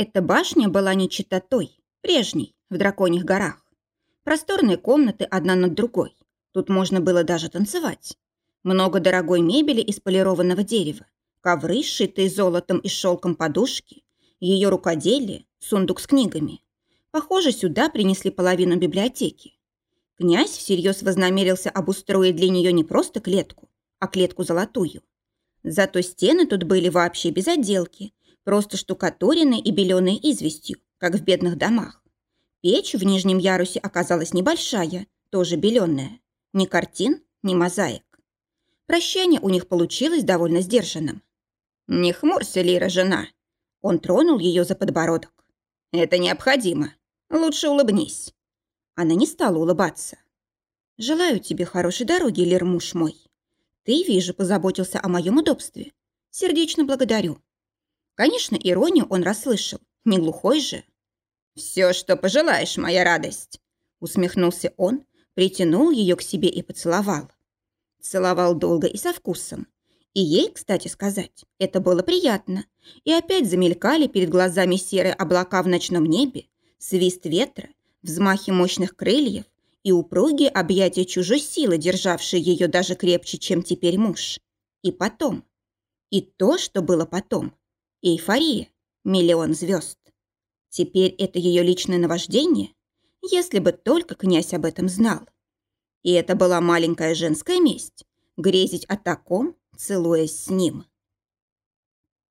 Эта башня была не чета той, прежней, в Драконьих горах. Просторные комнаты одна над другой. Тут можно было даже танцевать. Много дорогой мебели из полированного дерева, ковры, сшитые золотом и шелком подушки, ее рукоделие, сундук с книгами. Похоже, сюда принесли половину библиотеки. Князь всерьез вознамерился обустроить для нее не просто клетку, а клетку золотую. Зато стены тут были вообще без отделки, просто штукатуренные и беленые известью, как в бедных домах. Печь в нижнем ярусе оказалась небольшая, тоже беленая. Ни картин, ни мозаик. Прощание у них получилось довольно сдержанным. «Не хмурься, Лира, жена!» Он тронул ее за подбородок. «Это необходимо. Лучше улыбнись». Она не стала улыбаться. «Желаю тебе хорошей дороги, Лир, муж мой. Ты, вижу, позаботился о моем удобстве. Сердечно благодарю». Конечно, иронию он расслышал. Не глухой же. «Все, что пожелаешь, моя радость!» Усмехнулся он, притянул ее к себе и поцеловал. Целовал долго и со вкусом. И ей, кстати сказать, это было приятно. И опять замелькали перед глазами серые облака в ночном небе, свист ветра, взмахи мощных крыльев и упругие объятия чужой силы, державшие ее даже крепче, чем теперь муж. И потом. И то, что было потом. Эйфория. Миллион звезд. Теперь это ее личное наваждение? Если бы только князь об этом знал. И это была маленькая женская месть – грезить о таком, целуясь с ним.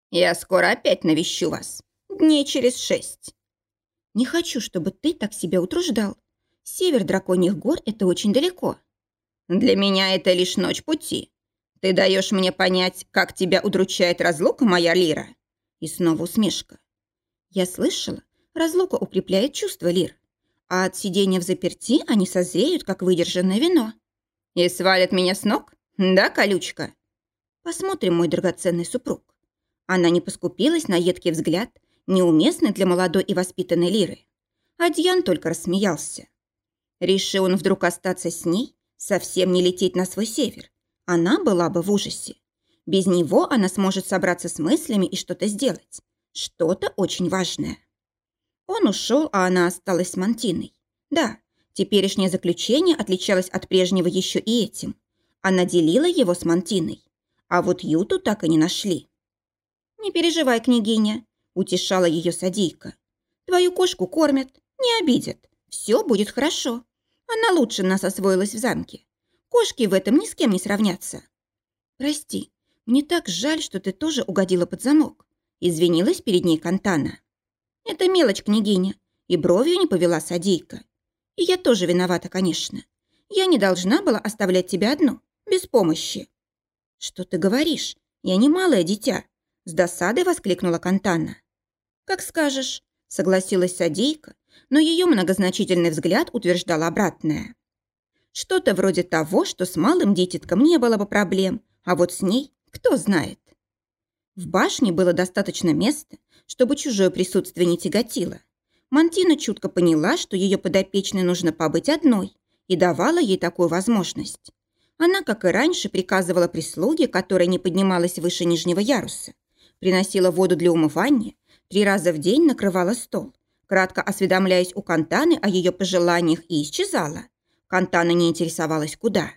«Я скоро опять навещу вас. Дней через шесть». «Не хочу, чтобы ты так себя утруждал. Север драконьих гор – это очень далеко». «Для меня это лишь ночь пути. Ты даешь мне понять, как тебя удручает разлука, моя Лира?» И снова усмешка. «Я слышала, Разлука укрепляет чувства, Лир. А от сидения в заперти они созреют, как выдержанное вино. И свалят меня с ног? Да, колючка? Посмотрим, мой драгоценный супруг. Она не поскупилась на едкий взгляд, неуместный для молодой и воспитанной Лиры. А Дьян только рассмеялся. Решил он вдруг остаться с ней, совсем не лететь на свой север. Она была бы в ужасе. Без него она сможет собраться с мыслями и что-то сделать. Что-то очень важное. Он ушел, а она осталась с Мантиной. Да, теперешнее заключение отличалось от прежнего еще и этим. Она делила его с Мантиной. А вот Юту так и не нашли. «Не переживай, княгиня», – утешала ее садийка. «Твою кошку кормят, не обидят. Все будет хорошо. Она лучше нас освоилась в замке. Кошки в этом ни с кем не сравнятся». «Прости, мне так жаль, что ты тоже угодила под замок», – извинилась перед ней Кантана. Это мелочь, княгиня. И бровью не повела садейка. И я тоже виновата, конечно. Я не должна была оставлять тебя одну, без помощи. Что ты говоришь? Я не малое дитя. С досадой воскликнула Кантана. Как скажешь, согласилась садейка, но ее многозначительный взгляд утверждал обратное. Что-то вроде того, что с малым дитятком не было бы проблем, а вот с ней кто знает. В башне было достаточно места, чтобы чужое присутствие не тяготило. Мантина чутко поняла, что ее подопечной нужно побыть одной, и давала ей такую возможность. Она, как и раньше, приказывала прислуге, которая не поднималась выше нижнего яруса, приносила воду для умывания, три раза в день накрывала стол, кратко осведомляясь у Кантаны о ее пожеланиях и исчезала. Кантана не интересовалась куда.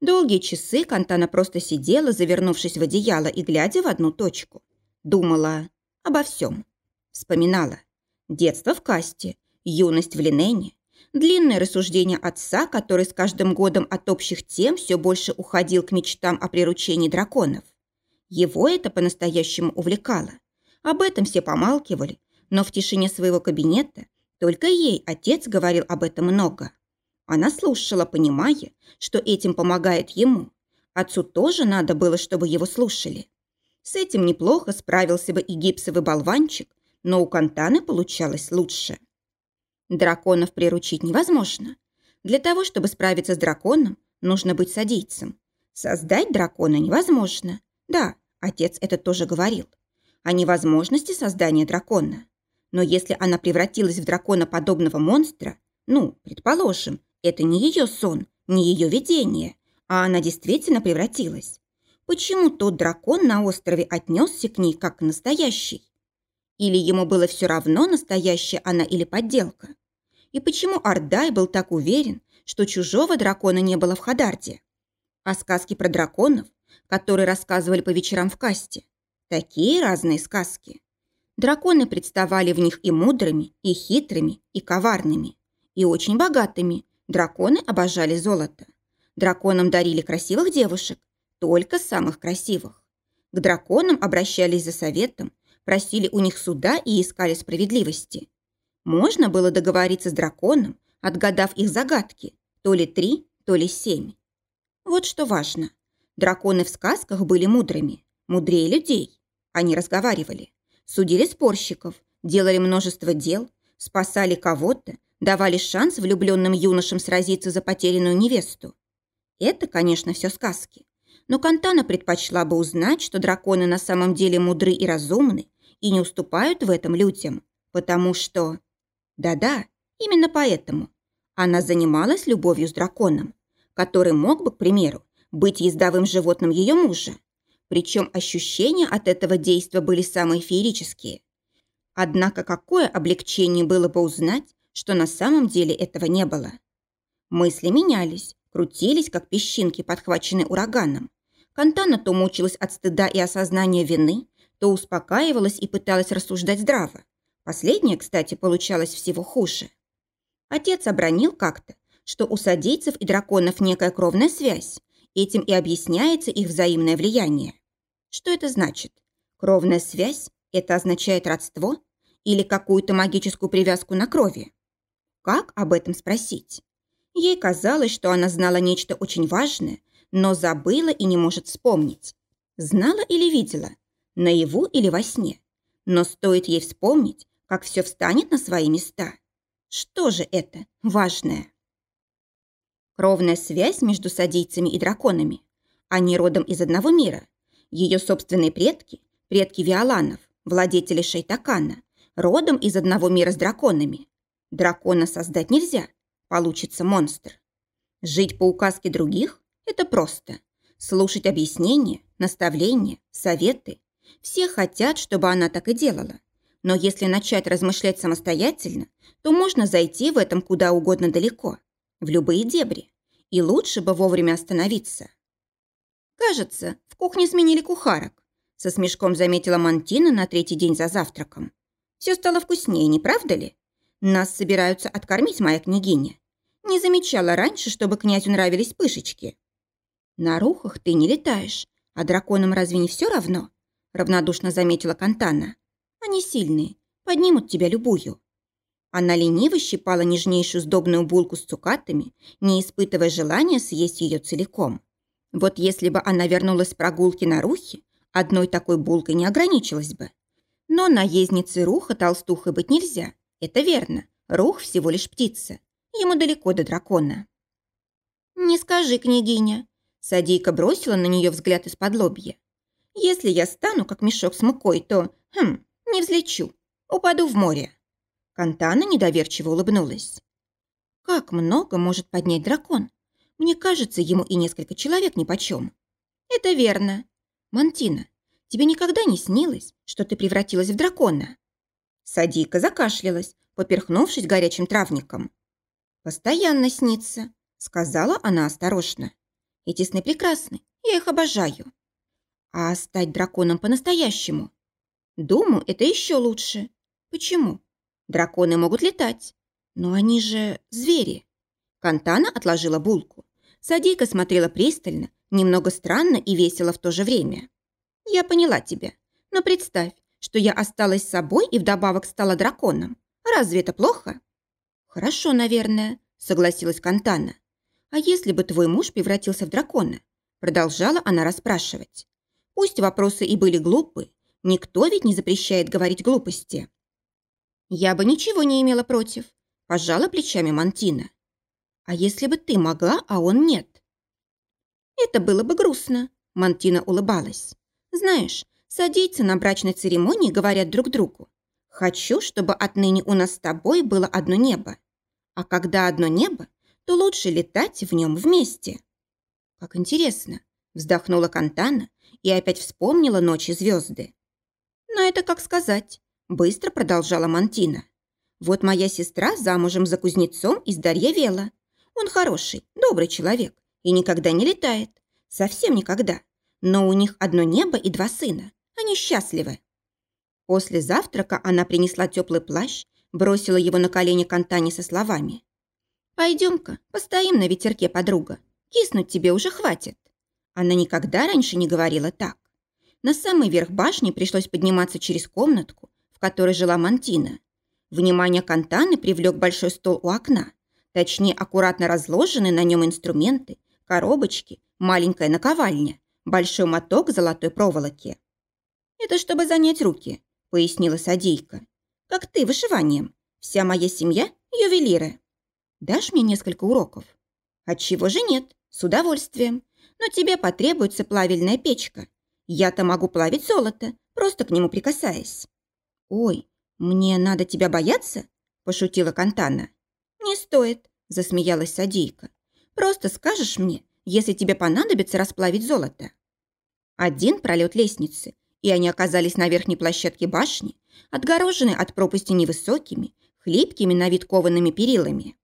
Долгие часы Кантана просто сидела, завернувшись в одеяло и глядя в одну точку. Думала обо всем. Вспоминала. Детство в касте, юность в Линене, длинное рассуждение отца, который с каждым годом от общих тем все больше уходил к мечтам о приручении драконов. Его это по-настоящему увлекало. Об этом все помалкивали, но в тишине своего кабинета только ей отец говорил об этом много. Она слушала, понимая, что этим помогает ему. Отцу тоже надо было, чтобы его слушали. С этим неплохо справился бы и гипсовый болванчик, но у Кантаны получалось лучше. Драконов приручить невозможно. Для того, чтобы справиться с драконом, нужно быть садийцем. Создать дракона невозможно. Да, отец это тоже говорил. О невозможности создания дракона. Но если она превратилась в дракона подобного монстра, ну, предположим, это не ее сон, не ее видение, а она действительно превратилась. Почему тот дракон на острове отнесся к ней как к настоящий? Или ему было все равно, настоящая она или подделка? И почему Ардай был так уверен, что чужого дракона не было в Хадарде? А сказки про драконов, которые рассказывали по вечерам в касте, такие разные сказки. Драконы представали в них и мудрыми, и хитрыми, и коварными, и очень богатыми. Драконы обожали золото. Драконам дарили красивых девушек, только самых красивых. К драконам обращались за советом, просили у них суда и искали справедливости. Можно было договориться с драконом, отгадав их загадки, то ли три, то ли семь. Вот что важно. Драконы в сказках были мудрыми, мудрее людей. Они разговаривали, судили спорщиков, делали множество дел, спасали кого-то, давали шанс влюбленным юношам сразиться за потерянную невесту. Это, конечно, все сказки. Но Кантана предпочла бы узнать, что драконы на самом деле мудры и разумны и не уступают в этом людям, потому что... Да-да, именно поэтому. Она занималась любовью с драконом, который мог бы, к примеру, быть ездовым животным ее мужа. Причем ощущения от этого действия были самые феерические. Однако какое облегчение было бы узнать, что на самом деле этого не было. Мысли менялись, крутились, как песчинки, подхваченные ураганом. Кантана то мучилась от стыда и осознания вины, то успокаивалась и пыталась рассуждать здраво. Последнее, кстати, получалось всего хуже. Отец обронил как-то, что у садийцев и драконов некая кровная связь. Этим и объясняется их взаимное влияние. Что это значит? Кровная связь – это означает родство или какую-то магическую привязку на крови? Как об этом спросить? Ей казалось, что она знала нечто очень важное, но забыла и не может вспомнить. Знала или видела? Наяву или во сне? Но стоит ей вспомнить, как все встанет на свои места. Что же это важное? Кровная связь между садийцами и драконами. Они родом из одного мира. Ее собственные предки, предки Виоланов, владетели Шейтакана, родом из одного мира с драконами. Дракона создать нельзя, получится монстр. Жить по указке других – это просто. Слушать объяснения, наставления, советы. Все хотят, чтобы она так и делала. Но если начать размышлять самостоятельно, то можно зайти в этом куда угодно далеко, в любые дебри. И лучше бы вовремя остановиться. Кажется, в кухне сменили кухарок. Со смешком заметила Мантина на третий день за завтраком. Все стало вкуснее, не правда ли? Нас собираются откормить, моя княгиня. Не замечала раньше, чтобы князю нравились пышечки. На рухах ты не летаешь, а драконам разве не все равно? Равнодушно заметила Кантана. Они сильные, поднимут тебя любую. Она лениво щипала нежнейшую сдобную булку с цукатами, не испытывая желания съесть ее целиком. Вот если бы она вернулась с прогулки на рухе, одной такой булкой не ограничилась бы. Но наездницей руха толстухой быть нельзя. Это верно. Рух всего лишь птица. Ему далеко до дракона. «Не скажи, княгиня». Садийка бросила на нее взгляд из-под лобья. «Если я стану, как мешок с мукой, то, хм, не взлечу. Упаду в море». Кантана недоверчиво улыбнулась. «Как много может поднять дракон? Мне кажется, ему и несколько человек нипочем». «Это верно. Мантина, тебе никогда не снилось, что ты превратилась в дракона?» Садийка закашлялась, поперхнувшись горячим травником. «Постоянно снится», — сказала она осторожно. «Эти сны прекрасны, я их обожаю. А стать драконом по-настоящему? Думаю, это еще лучше. Почему? Драконы могут летать, но они же звери». Кантана отложила булку. Садийка смотрела пристально, немного странно и весело в то же время. «Я поняла тебя, но представь, что я осталась собой и вдобавок стала драконом. Разве это плохо?» «Хорошо, наверное», — согласилась Кантана. «А если бы твой муж превратился в дракона?» Продолжала она расспрашивать. Пусть вопросы и были глупы, никто ведь не запрещает говорить глупости. «Я бы ничего не имела против», – пожала плечами Мантина. «А если бы ты могла, а он нет?» «Это было бы грустно», – Мантина улыбалась. «Знаешь, Садийцы на брачной церемонии говорят друг другу. «Хочу, чтобы отныне у нас с тобой было одно небо. А когда одно небо, то лучше летать в нем вместе». «Как интересно», – вздохнула Кантана и опять вспомнила ночи звезды. «Но это как сказать», – быстро продолжала Мантина. Вот моя сестра замужем за кузнецом из Дарья Вела. Он хороший, добрый человек и никогда не летает. Совсем никогда. Но у них одно небо и два сына. Они счастливы. После завтрака она принесла теплый плащ, бросила его на колени Кантани со словами. «Пойдем-ка, постоим на ветерке, подруга. Киснуть тебе уже хватит». Она никогда раньше не говорила так. На самый верх башни пришлось подниматься через комнатку, в которой жила Мантина. Внимание Кантаны привлек большой стол у окна. Точнее, аккуратно разложенные на нем инструменты, коробочки, маленькая наковальня, большой моток золотой проволоки. «Это чтобы занять руки», – пояснила Садейка. «Как ты вышиванием. Вся моя семья – ювелиры. Дашь мне несколько уроков?» «Отчего же нет? С удовольствием. Но тебе потребуется плавильная печка. Я-то могу плавить золото, просто к нему прикасаясь». «Ой, мне надо тебя бояться?» – пошутила Кантана. «Не стоит», – засмеялась Садейка. «Просто скажешь мне, если тебе понадобится расплавить золото». Один пролет лестницы, и они оказались на верхней площадке башни, отгороженной от пропасти невысокими, хлипкими на вид коваными перилами.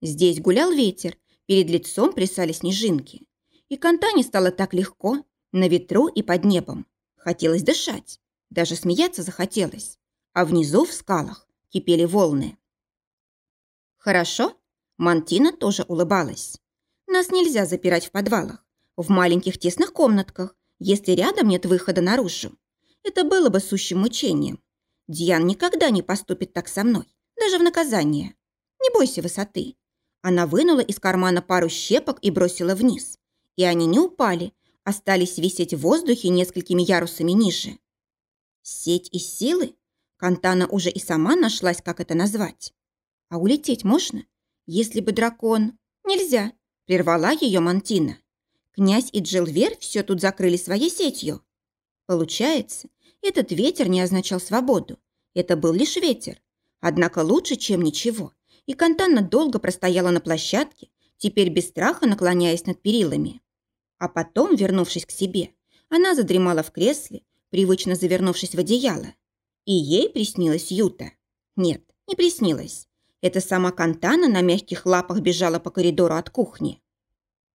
Здесь гулял ветер, перед лицом плясали снежинки. И Кантане стало так легко, на ветру и под небом. Хотелось дышать, даже смеяться захотелось. А внизу, в скалах, кипели волны. «Хорошо?» Мантина тоже улыбалась. «Нас нельзя запирать в подвалах, в маленьких тесных комнатках, если рядом нет выхода наружу. Это было бы сущим мучением. Диан никогда не поступит так со мной, даже в наказание. Не бойся высоты. Она вынула из кармана пару щепок и бросила вниз. И они не упали, остались висеть в воздухе несколькими ярусами ниже. Сеть из силы? Кантана уже и сама нашлась, как это назвать. А улететь можно? Если бы дракон... Нельзя, прервала ее Мантина. Князь и Джилвер все тут закрыли своей сетью. Получается, этот ветер не означал свободу. Это был лишь ветер. Однако лучше, чем ничего. И Кантанна долго простояла на площадке, теперь без страха наклоняясь над перилами. А потом, вернувшись к себе, она задремала в кресле, привычно завернувшись в одеяло. И ей приснилась Юта. Нет, не приснилось. Это сама Кантана на мягких лапах бежала по коридору от кухни.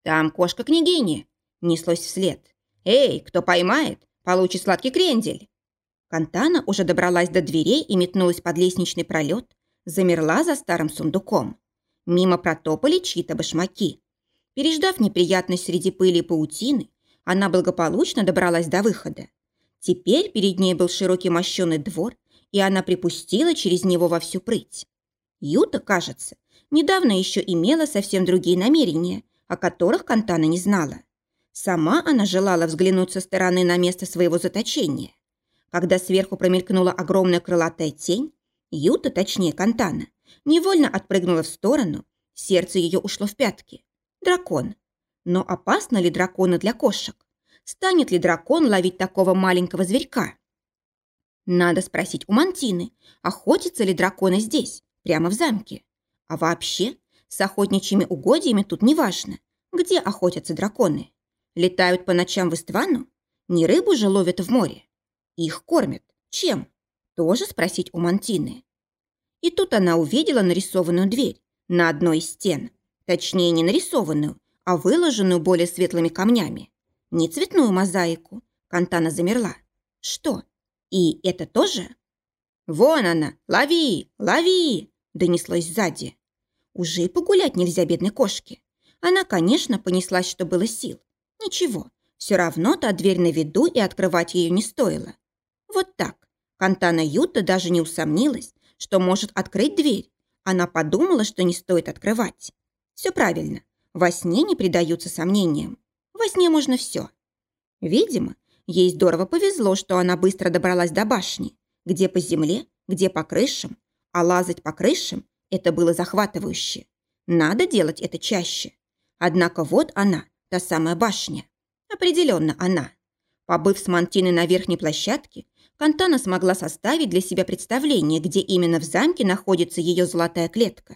«Там кошка-княгиня!» – неслось вслед. «Эй, кто поймает, Получи сладкий крендель!» Кантана уже добралась до дверей и метнулась под лестничный пролет, замерла за старым сундуком. Мимо протопали чьи-то башмаки. Переждав неприятность среди пыли и паутины, она благополучно добралась до выхода. Теперь перед ней был широкий мощеный двор, и она припустила через него во всю прыть. Юта, кажется, недавно еще имела совсем другие намерения, о которых Кантана не знала. Сама она желала взглянуть со стороны на место своего заточения. Когда сверху промелькнула огромная крылатая тень, Юта, точнее Кантана, невольно отпрыгнула в сторону, сердце ее ушло в пятки. Дракон. Но опасно ли драконы для кошек? Станет ли дракон ловить такого маленького зверька? Надо спросить у Мантины, охотятся ли драконы здесь, прямо в замке. А вообще, с охотничьими угодьями тут неважно, где охотятся драконы. Летают по ночам в Иствану? Не рыбу же ловят в море. Их кормят. Чем? Тоже спросить у Мантины. И тут она увидела нарисованную дверь на одной из стен. Точнее, не нарисованную, а выложенную более светлыми камнями. Не цветную мозаику. Кантана замерла. Что? И это тоже? «Вон она! Лови! Лови!» донеслось сзади. Уже и погулять нельзя бедной кошке. Она, конечно, понеслась, что было сил. Ничего, все равно та дверь на виду и открывать ее не стоило. Вот так. Кантана Юта даже не усомнилась, что может открыть дверь. Она подумала, что не стоит открывать. Все правильно. Во сне не предаются сомнениям. Во сне можно все. Видимо, ей здорово повезло, что она быстро добралась до башни. Где по земле, где по крышам. А лазать по крышам – это было захватывающе. Надо делать это чаще. Однако вот она, Та самая башня. Определенно она. Побыв с Мантиной на верхней площадке, Кантана смогла составить для себя представление, где именно в замке находится ее золотая клетка.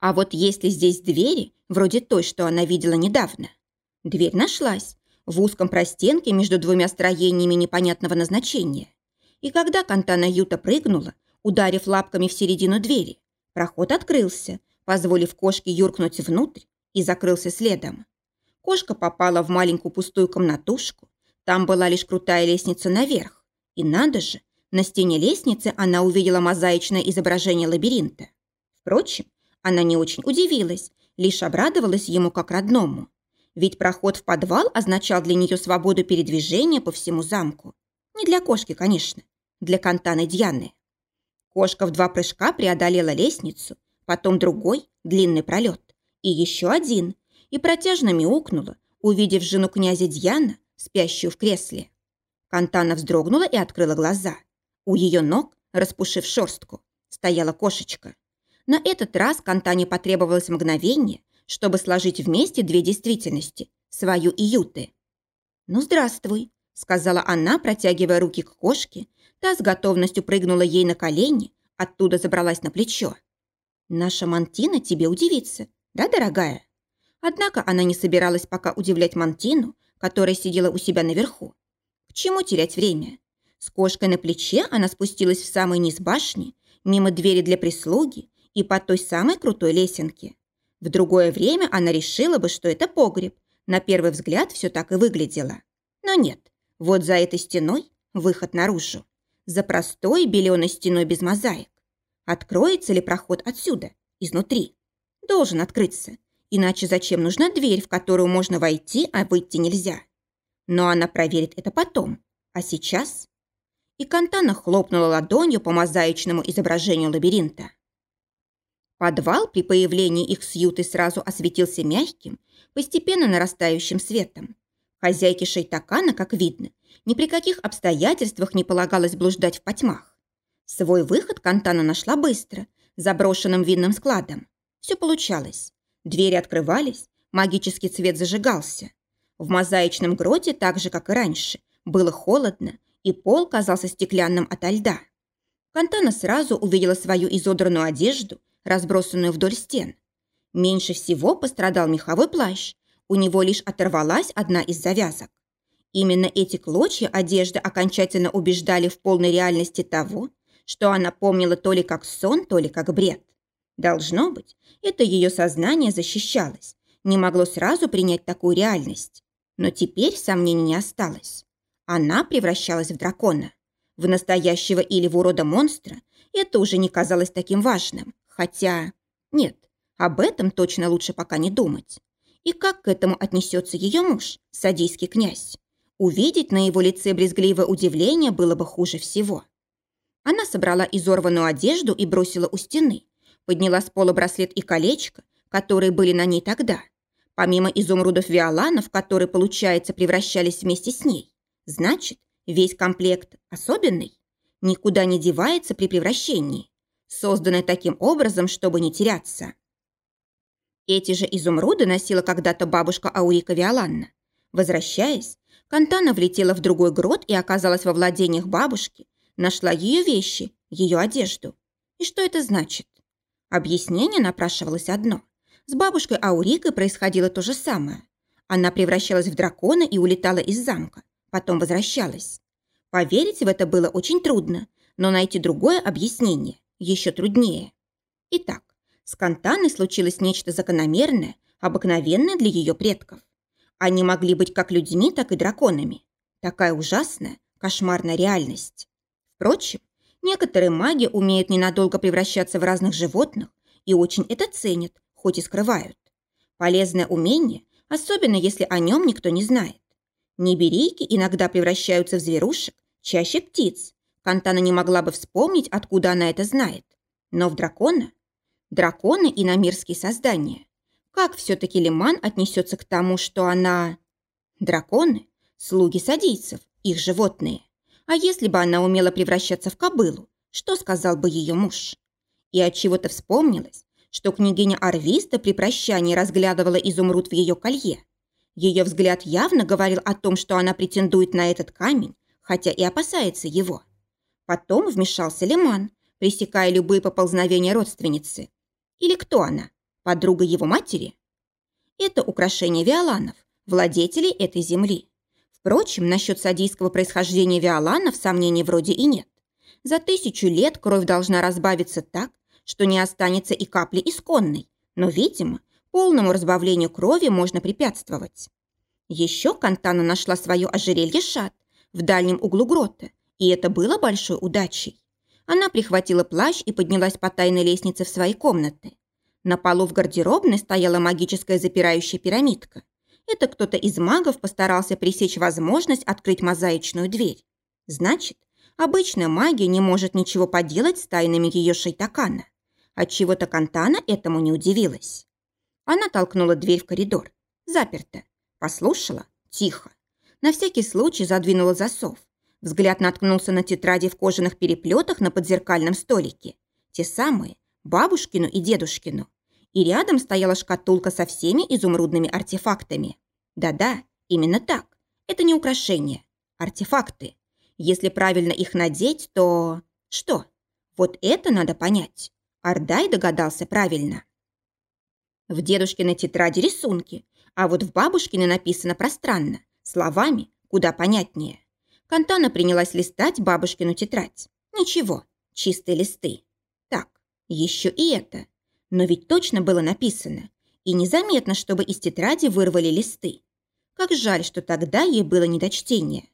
А вот есть ли здесь двери, вроде той, что она видела недавно? Дверь нашлась в узком простенке между двумя строениями непонятного назначения. И когда Кантана Юта прыгнула, ударив лапками в середину двери, проход открылся, позволив кошке юркнуть внутрь и закрылся следом. Кошка попала в маленькую пустую комнатушку. Там была лишь крутая лестница наверх. И надо же, на стене лестницы она увидела мозаичное изображение лабиринта. Впрочем, она не очень удивилась, лишь обрадовалась ему как родному. Ведь проход в подвал означал для нее свободу передвижения по всему замку. Не для кошки, конечно, для Кантаны Дьяны. Кошка в два прыжка преодолела лестницу, потом другой, длинный пролет, и еще один, и протяжно мяукнула, увидев жену князя Дьяна, спящую в кресле. Кантана вздрогнула и открыла глаза. У ее ног, распушив шерстку, стояла кошечка. На этот раз Кантане потребовалось мгновение, чтобы сложить вместе две действительности – свою и Юты. «Ну, здравствуй», – сказала она, протягивая руки к кошке. Та с готовностью прыгнула ей на колени, оттуда забралась на плечо. «Наша Мантина тебе удивится, да, дорогая?» Однако она не собиралась пока удивлять Мантину, которая сидела у себя наверху. К чему терять время? С кошкой на плече она спустилась в самый низ башни, мимо двери для прислуги и по той самой крутой лесенке. В другое время она решила бы, что это погреб. На первый взгляд все так и выглядело. Но нет, вот за этой стеной выход наружу. За простой беленой стеной без мозаик. Откроется ли проход отсюда, изнутри? Должен открыться. Иначе зачем нужна дверь, в которую можно войти, а выйти нельзя? Но она проверит это потом. А сейчас? И Кантана хлопнула ладонью по мозаичному изображению лабиринта. Подвал при появлении их с сразу осветился мягким, постепенно нарастающим светом. Хозяйке Шейтакана, как видно, ни при каких обстоятельствах не полагалось блуждать в потьмах. Свой выход Кантана нашла быстро, заброшенным винным складом. Все получалось. Двери открывались, магический цвет зажигался. В мозаичном гроте, так же, как и раньше, было холодно, и пол казался стеклянным ото льда. Кантана сразу увидела свою изодранную одежду разбросанную вдоль стен. Меньше всего пострадал меховой плащ. У него лишь оторвалась одна из завязок. Именно эти клочья одежды окончательно убеждали в полной реальности того, что она помнила то ли как сон, то ли как бред. Должно быть, это ее сознание защищалось, не могло сразу принять такую реальность. Но теперь сомнений не осталось. Она превращалась в дракона. В настоящего или в урода монстра это уже не казалось таким важным. Хотя... Нет, об этом точно лучше пока не думать. И как к этому отнесется ее муж, садийский князь? Увидеть на его лице брезгливое удивление было бы хуже всего. Она собрала изорванную одежду и бросила у стены. Подняла с пола браслет и колечко, которые были на ней тогда. Помимо изумрудов Виоланов, которые, получается, превращались вместе с ней. Значит, весь комплект особенный. Никуда не девается при превращении созданное таким образом, чтобы не теряться. Эти же изумруды носила когда-то бабушка Аурика Виоланна. Возвращаясь, Кантана влетела в другой грот и оказалась во владениях бабушки, нашла ее вещи, ее одежду. И что это значит? Объяснение напрашивалось одно. С бабушкой Аурикой происходило то же самое. Она превращалась в дракона и улетала из замка, потом возвращалась. Поверить в это было очень трудно, но найти другое объяснение еще труднее. Итак, с Кантаной случилось нечто закономерное, обыкновенное для ее предков. Они могли быть как людьми, так и драконами. Такая ужасная, кошмарная реальность. Впрочем, некоторые маги умеют ненадолго превращаться в разных животных и очень это ценят, хоть и скрывают. Полезное умение, особенно если о нем никто не знает. Неберейки иногда превращаются в зверушек, чаще птиц, Кантана не могла бы вспомнить, откуда она это знает. Но в дракона? Драконы и намирские создания. Как все-таки Лиман отнесется к тому, что она... Драконы – слуги садийцев, их животные. А если бы она умела превращаться в кобылу, что сказал бы ее муж? И от чего то вспомнилось, что княгиня Арвиста при прощании разглядывала изумруд в ее колье. Ее взгляд явно говорил о том, что она претендует на этот камень, хотя и опасается его. Потом вмешался Лиман, пресекая любые поползновения родственницы. Или кто она? Подруга его матери? Это украшение Виоланов, владетелей этой земли. Впрочем, насчет садийского происхождения Виоланов сомнений вроде и нет. За тысячу лет кровь должна разбавиться так, что не останется и капли исконной, но, видимо, полному разбавлению крови можно препятствовать. Еще Кантана нашла свое ожерелье шат в дальнем углу грота, и это было большой удачей. Она прихватила плащ и поднялась по тайной лестнице в свои комнаты. На полу в гардеробной стояла магическая запирающая пирамидка. Это кто-то из магов постарался пресечь возможность открыть мозаичную дверь. Значит, обычная магия не может ничего поделать с тайнами ее шейтакана. Отчего-то Кантана этому не удивилась. Она толкнула дверь в коридор. Заперта. Послушала. Тихо. На всякий случай задвинула засов. Взгляд наткнулся на тетради в кожаных переплетах на подзеркальном столике. Те самые, бабушкину и дедушкину. И рядом стояла шкатулка со всеми изумрудными артефактами. Да-да, именно так. Это не украшения. Артефакты. Если правильно их надеть, то... Что? Вот это надо понять. Ардай догадался правильно. В дедушкиной тетради рисунки, а вот в бабушкиной написано пространно, словами куда понятнее. Кантана принялась листать бабушкину тетрадь. Ничего, чистые листы. Так, еще и это. Но ведь точно было написано. И незаметно, чтобы из тетради вырвали листы. Как жаль, что тогда ей было не до чтения.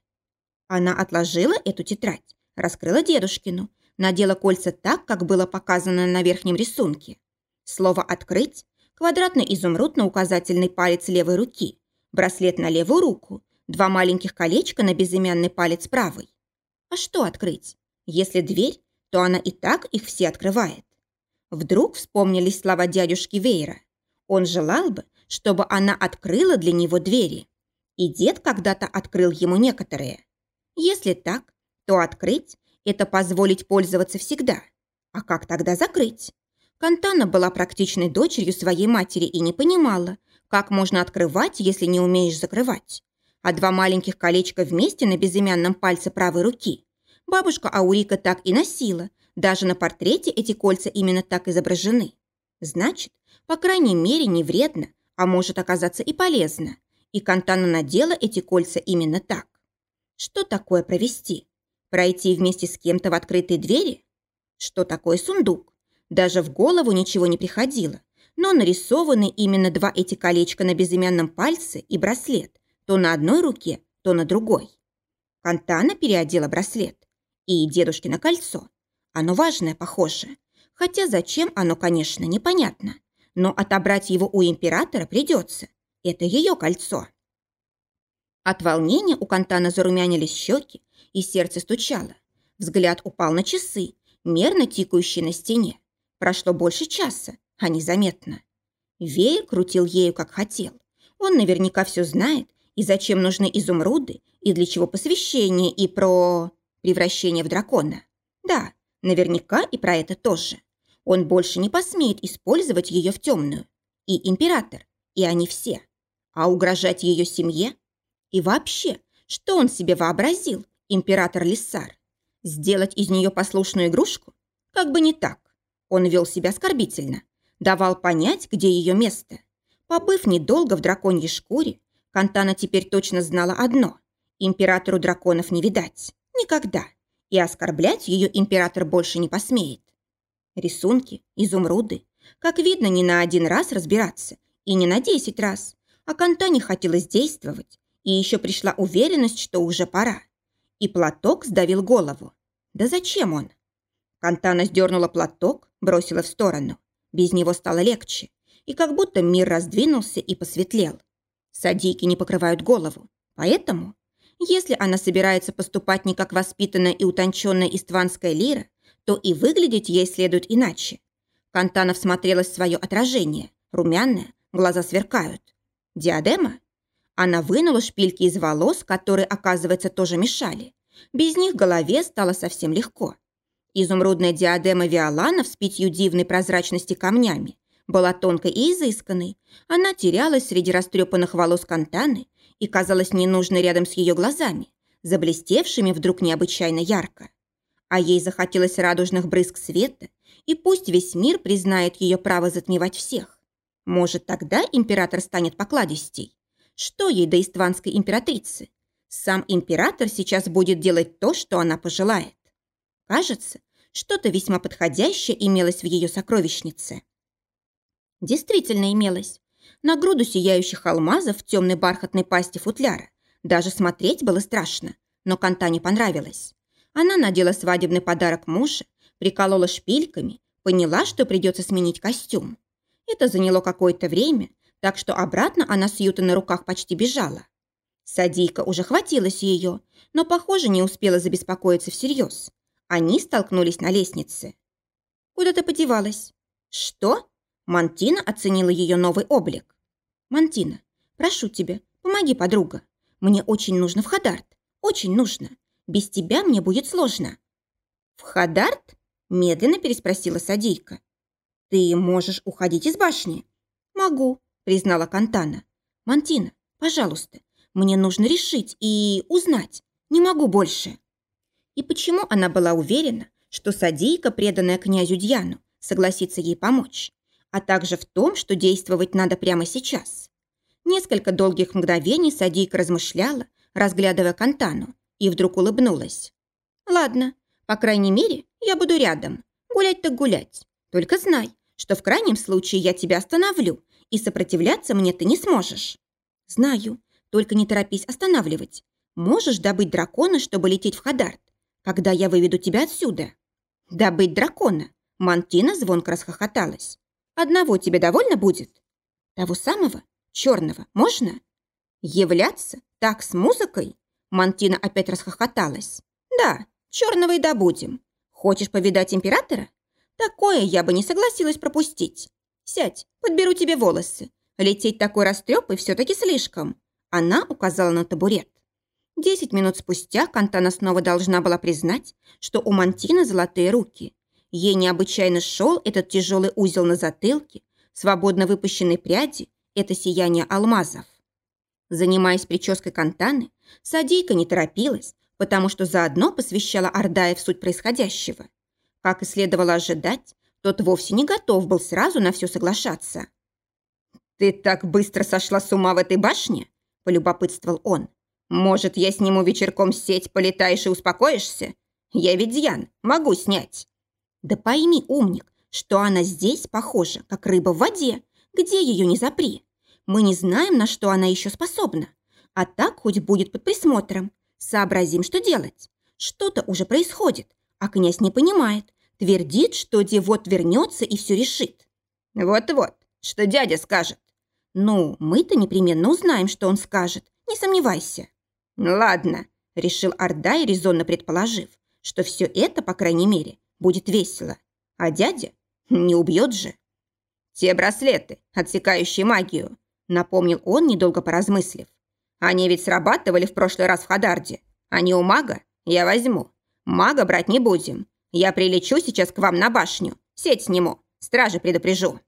Она отложила эту тетрадь, раскрыла дедушкину, надела кольца так, как было показано на верхнем рисунке. Слово «открыть» – квадратный изумруд на указательный палец левой руки, браслет на левую руку, два маленьких колечка на безымянный палец правой. А что открыть? Если дверь, то она и так их все открывает. Вдруг вспомнились слова дядюшки Вейра. Он желал бы, чтобы она открыла для него двери. И дед когда-то открыл ему некоторые. Если так, то открыть – это позволить пользоваться всегда. А как тогда закрыть? Кантана была практичной дочерью своей матери и не понимала, как можно открывать, если не умеешь закрывать а два маленьких колечка вместе на безымянном пальце правой руки. Бабушка Аурика так и носила. Даже на портрете эти кольца именно так изображены. Значит, по крайней мере, не вредно, а может оказаться и полезно. И Кантана надела эти кольца именно так. Что такое провести? Пройти вместе с кем-то в открытые двери? Что такое сундук? Даже в голову ничего не приходило. Но нарисованы именно два эти колечка на безымянном пальце и браслет то на одной руке, то на другой. Кантана переодела браслет. И дедушкино кольцо. Оно важное, похоже. Хотя зачем оно, конечно, непонятно. Но отобрать его у императора придется. Это ее кольцо. От волнения у Кантана зарумянились щеки, и сердце стучало. Взгляд упал на часы, мерно тикающие на стене. Прошло больше часа, а незаметно. Веер крутил ею, как хотел. Он наверняка все знает и зачем нужны изумруды, и для чего посвящение, и про... превращение в дракона. Да, наверняка и про это тоже. Он больше не посмеет использовать ее в темную. И император, и они все. А угрожать ее семье? И вообще, что он себе вообразил, император Лиссар? Сделать из нее послушную игрушку? Как бы не так. Он вел себя оскорбительно, давал понять, где ее место. Побыв недолго в драконьей шкуре, Кантана теперь точно знала одно – императору драконов не видать. Никогда. И оскорблять ее император больше не посмеет. Рисунки, изумруды. Как видно, не на один раз разбираться. И не на десять раз. А Кантане хотелось действовать. И еще пришла уверенность, что уже пора. И платок сдавил голову. Да зачем он? Кантана сдернула платок, бросила в сторону. Без него стало легче. И как будто мир раздвинулся и посветлел. Садики не покрывают голову. Поэтому, если она собирается поступать не как воспитанная и утонченная истванская лира, то и выглядеть ей следует иначе. Кантана всмотрелась в свое отражение. Румяная, глаза сверкают. Диадема? Она вынула шпильки из волос, которые, оказывается, тоже мешали. Без них голове стало совсем легко. Изумрудная диадема Виоланов с пятью дивной прозрачности камнями была тонкой и изысканной. Она терялась среди растрепанных волос Кантаны и казалась ненужной рядом с ее глазами, заблестевшими вдруг необычайно ярко. А ей захотелось радужных брызг света, и пусть весь мир признает ее право затмевать всех. Может, тогда император станет покладистей? Что ей до истванской императрицы? Сам император сейчас будет делать то, что она пожелает. Кажется, что-то весьма подходящее имелось в ее сокровищнице. Действительно имелось. На груду сияющих алмазов в темной бархатной пасти футляра даже смотреть было страшно, но Канта не понравилось. Она надела свадебный подарок мужа, приколола шпильками, поняла, что придется сменить костюм. Это заняло какое-то время, так что обратно она с Ютой на руках почти бежала. Садийка уже хватилась ее, но, похоже, не успела забеспокоиться всерьез. Они столкнулись на лестнице. «Куда ты подевалась?» «Что?» Мантина оценила ее новый облик. «Мантина, прошу тебя, помоги, подруга. Мне очень нужно в Хадарт. Очень нужно. Без тебя мне будет сложно». «В Хадарт?» – медленно переспросила Садийка. «Ты можешь уходить из башни?» «Могу», – признала Кантана. «Мантина, пожалуйста, мне нужно решить и узнать. Не могу больше». И почему она была уверена, что Садийка, преданная князю Дьяну, согласится ей помочь, а также в том, что действовать надо прямо сейчас? Несколько долгих мгновений Садийка размышляла, разглядывая Кантану, и вдруг улыбнулась. «Ладно, по крайней мере, я буду рядом. Гулять так гулять. Только знай, что в крайнем случае я тебя остановлю, и сопротивляться мне ты не сможешь. Знаю, только не торопись останавливать. Можешь добыть дракона, чтобы лететь в Хадарт, когда я выведу тебя отсюда. Добыть дракона? Мантина звонко расхохоталась. Одного тебе довольно будет? Того самого? Черного? Можно? Являться так с музыкой? Мантина опять расхохоталась. Да, черного и добудем. Хочешь повидать императора? Такое я бы не согласилась пропустить. Сядь, подберу тебе волосы. Лететь такой растрепой все-таки слишком. Она указала на табурет. Десять минут спустя Кантана снова должна была признать, что у Мантина золотые руки. Ей необычайно шел этот тяжелый узел на затылке, свободно выпущенной пряди, это сияние алмазов. Занимаясь прической Кантаны, Садийка не торопилась, потому что заодно посвящала Ордая в суть происходящего. Как и следовало ожидать, тот вовсе не готов был сразу на все соглашаться. «Ты так быстро сошла с ума в этой башне?» – полюбопытствовал он. «Может, я сниму вечерком сеть, полетаешь и успокоишься? Я ведь Ян, могу снять». «Да пойми, умник, что она здесь похожа, как рыба в воде, где ее не запри. Мы не знаем, на что она еще способна. А так хоть будет под присмотром. Сообразим, что делать. Что-то уже происходит, а князь не понимает, Твердит, что Девот вернется и все решит. Вот-вот, что дядя скажет. Ну, мы-то непременно узнаем, что он скажет, не сомневайся. Ладно, решил Ордай, резонно предположив, что все это, по крайней мере, будет весело. А дядя не убьет же. Те браслеты, отсекающие магию, напомнил он, недолго поразмыслив. Они ведь срабатывали в прошлый раз в Хадарде. Они у мага? Я возьму. Мага брать не будем. Я прилечу сейчас к вам на башню. Сеть сниму. Стражи предупрежу».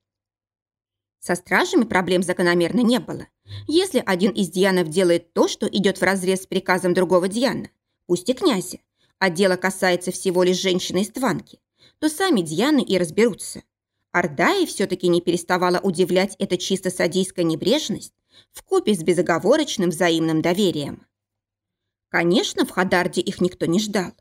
Со стражами проблем закономерно не было. Если один из Дианов делает то, что идет вразрез с приказом другого Диана, пусть и князя, а дело касается всего лишь женщины из Тванки, то сами Дианы и разберутся. Ордаи все-таки не переставала удивлять эта чисто садийская небрежность вкупе с безоговорочным взаимным доверием. Конечно, в Хадарде их никто не ждал.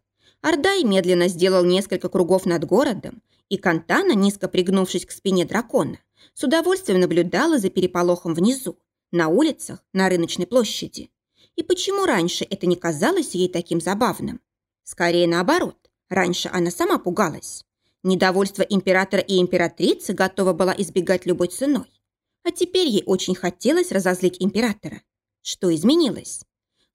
Ордай медленно сделал несколько кругов над городом, и Кантана, низко пригнувшись к спине дракона, с удовольствием наблюдала за переполохом внизу, на улицах, на рыночной площади. И почему раньше это не казалось ей таким забавным? Скорее наоборот, раньше она сама пугалась. Недовольство императора и императрицы готова была избегать любой ценой. А теперь ей очень хотелось разозлить императора. Что изменилось?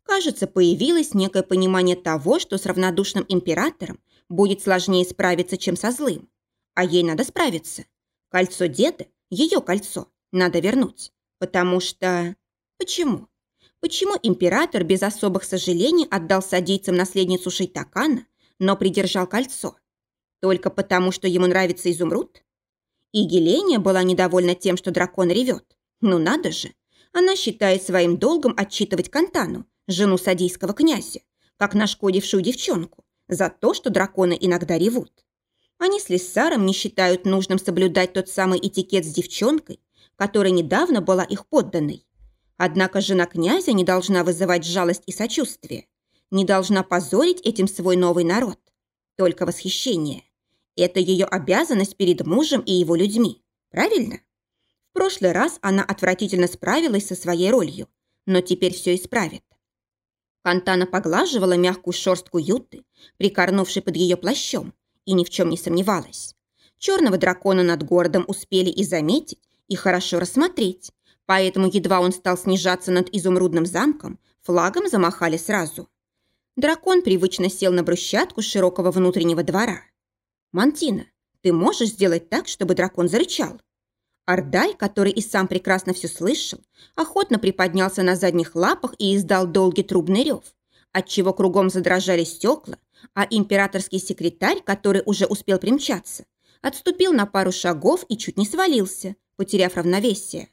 Кажется, появилось некое понимание того, что с равнодушным императором будет сложнее справиться, чем со злым. А ей надо справиться. Кольцо деда, ее кольцо, надо вернуть. Потому что... Почему? Почему император без особых сожалений отдал садийцам наследницу Шейтакана, но придержал кольцо? Только потому, что ему нравится изумруд? И Геления была недовольна тем, что дракон ревет. Ну надо же. Она считает своим долгом отчитывать Кантану, жену садийского князя, как нашкодившую девчонку, за то, что драконы иногда ревут. Они с Лиссаром не считают нужным соблюдать тот самый этикет с девчонкой, которая недавно была их подданной. Однако жена князя не должна вызывать жалость и сочувствие, не должна позорить этим свой новый народ. только восхищение. Это ее обязанность перед мужем и его людьми, правильно? В прошлый раз она отвратительно справилась со своей ролью, но теперь все исправит. Кантана поглаживала мягкую шерстку Юты, прикорнувшей под ее плащом, и ни в чем не сомневалась. Черного дракона над городом успели и заметить, и хорошо рассмотреть, поэтому едва он стал снижаться над изумрудным замком, флагом замахали сразу. Дракон привычно сел на брусчатку широкого внутреннего двора. «Мантина, ты можешь сделать так, чтобы дракон зарычал?» Ардай, который и сам прекрасно все слышал, охотно приподнялся на задних лапах и издал долгий трубный рев, отчего кругом задрожали стекла, а императорский секретарь, который уже успел примчаться, отступил на пару шагов и чуть не свалился, потеряв равновесие.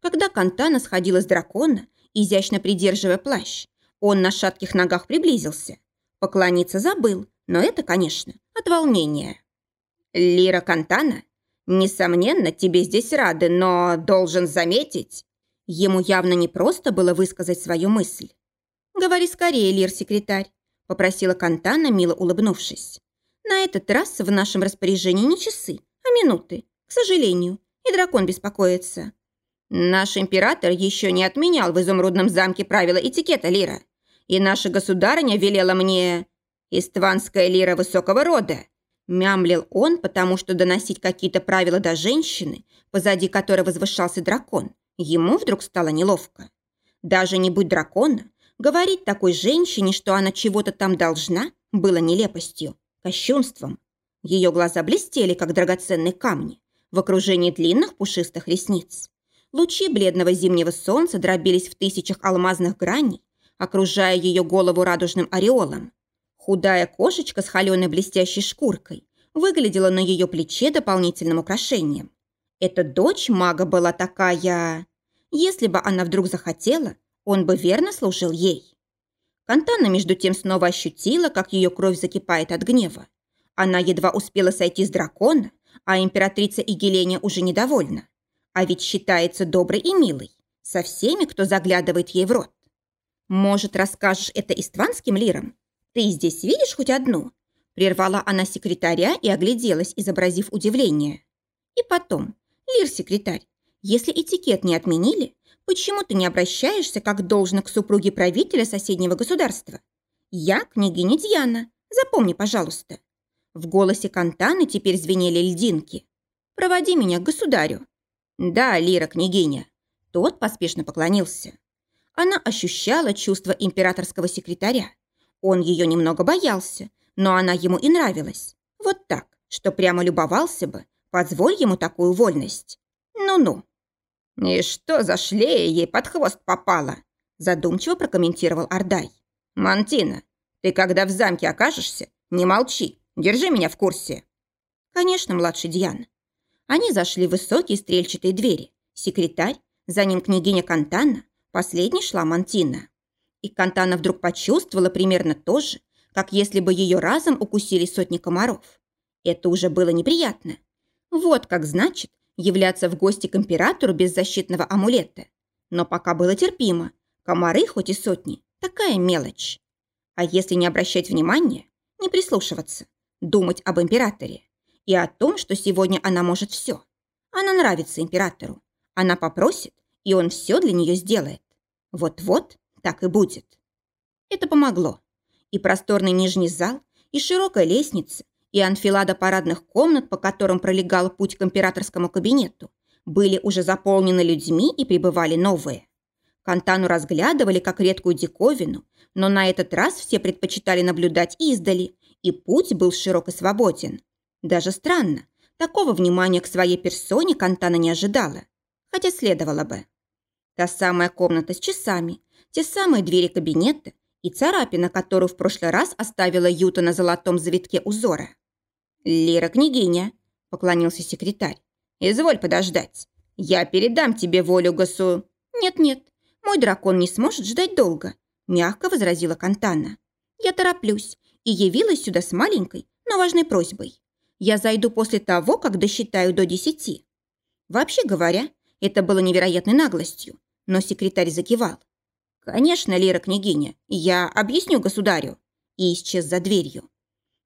Когда Кантана сходила с дракона, изящно придерживая плащ, он на шатких ногах приблизился. Поклониться забыл, но это, конечно, от волнения. «Лира Кантана, несомненно, тебе здесь рады, но должен заметить...» Ему явно не просто было высказать свою мысль. «Говори скорее, Лир-секретарь», – попросила Кантана, мило улыбнувшись. «На этот раз в нашем распоряжении не часы, а минуты, к сожалению, и дракон беспокоится». «Наш император еще не отменял в изумрудном замке правила этикета, Лира, и наша государыня велела мне...» «Истванская лира высокого рода», Мямлил он, потому что доносить какие-то правила до женщины, позади которой возвышался дракон, ему вдруг стало неловко. Даже не будь дракона, говорить такой женщине, что она чего-то там должна, было нелепостью, кощунством. Ее глаза блестели, как драгоценные камни, в окружении длинных пушистых ресниц. Лучи бледного зимнего солнца дробились в тысячах алмазных граней, окружая ее голову радужным ореолом. Худая кошечка с холеной блестящей шкуркой выглядела на ее плече дополнительным украшением. Эта дочь мага была такая... Если бы она вдруг захотела, он бы верно служил ей. Кантана между тем снова ощутила, как ее кровь закипает от гнева. Она едва успела сойти с дракона, а императрица Игеленя уже недовольна. А ведь считается доброй и милой, со всеми, кто заглядывает ей в рот. Может, расскажешь это истванским лирам? «Ты здесь видишь хоть одну?» Прервала она секретаря и огляделась, изобразив удивление. И потом, Лир-секретарь, если этикет не отменили, почему ты не обращаешься как должно к супруге правителя соседнего государства? Я княгиня Дьяна, запомни, пожалуйста. В голосе Кантаны теперь звенели льдинки. Проводи меня к государю. Да, Лира, княгиня. Тот поспешно поклонился. Она ощущала чувство императорского секретаря, он ее немного боялся, но она ему и нравилась. Вот так, что прямо любовался бы. Позволь ему такую вольность. Ну-ну. «И что за шлея ей под хвост попала?» Задумчиво прокомментировал Ардай. «Мантина, ты когда в замке окажешься, не молчи, держи меня в курсе». «Конечно, младший Дьян». Они зашли в высокие стрельчатые двери. Секретарь, за ним княгиня Кантана, последней шла Мантина. И Кантана вдруг почувствовала примерно то же, как если бы ее разом укусили сотни комаров. Это уже было неприятно. Вот как значит являться в гости к императору без защитного амулета. Но пока было терпимо. Комары, хоть и сотни, такая мелочь. А если не обращать внимания, не прислушиваться, думать об императоре и о том, что сегодня она может все. Она нравится императору. Она попросит, и он все для нее сделает. Вот-вот так и будет. Это помогло. И просторный нижний зал, и широкая лестница, и анфилада парадных комнат, по которым пролегал путь к императорскому кабинету, были уже заполнены людьми и прибывали новые. Кантану разглядывали как редкую диковину, но на этот раз все предпочитали наблюдать издали, и путь был широк и свободен. Даже странно, такого внимания к своей персоне Кантана не ожидала, хотя следовало бы. Та самая комната с часами, те самые двери кабинета и царапина, которую в прошлый раз оставила Юта на золотом завитке узора. «Лира, княгиня», — поклонился секретарь, — «изволь подождать. Я передам тебе волю госу...» «Нет-нет, мой дракон не сможет ждать долго», — мягко возразила Кантана. «Я тороплюсь и явилась сюда с маленькой, но важной просьбой. Я зайду после того, как досчитаю до десяти». Вообще говоря, это было невероятной наглостью, но секретарь закивал. «Конечно, Лера княгиня, я объясню государю», и исчез за дверью.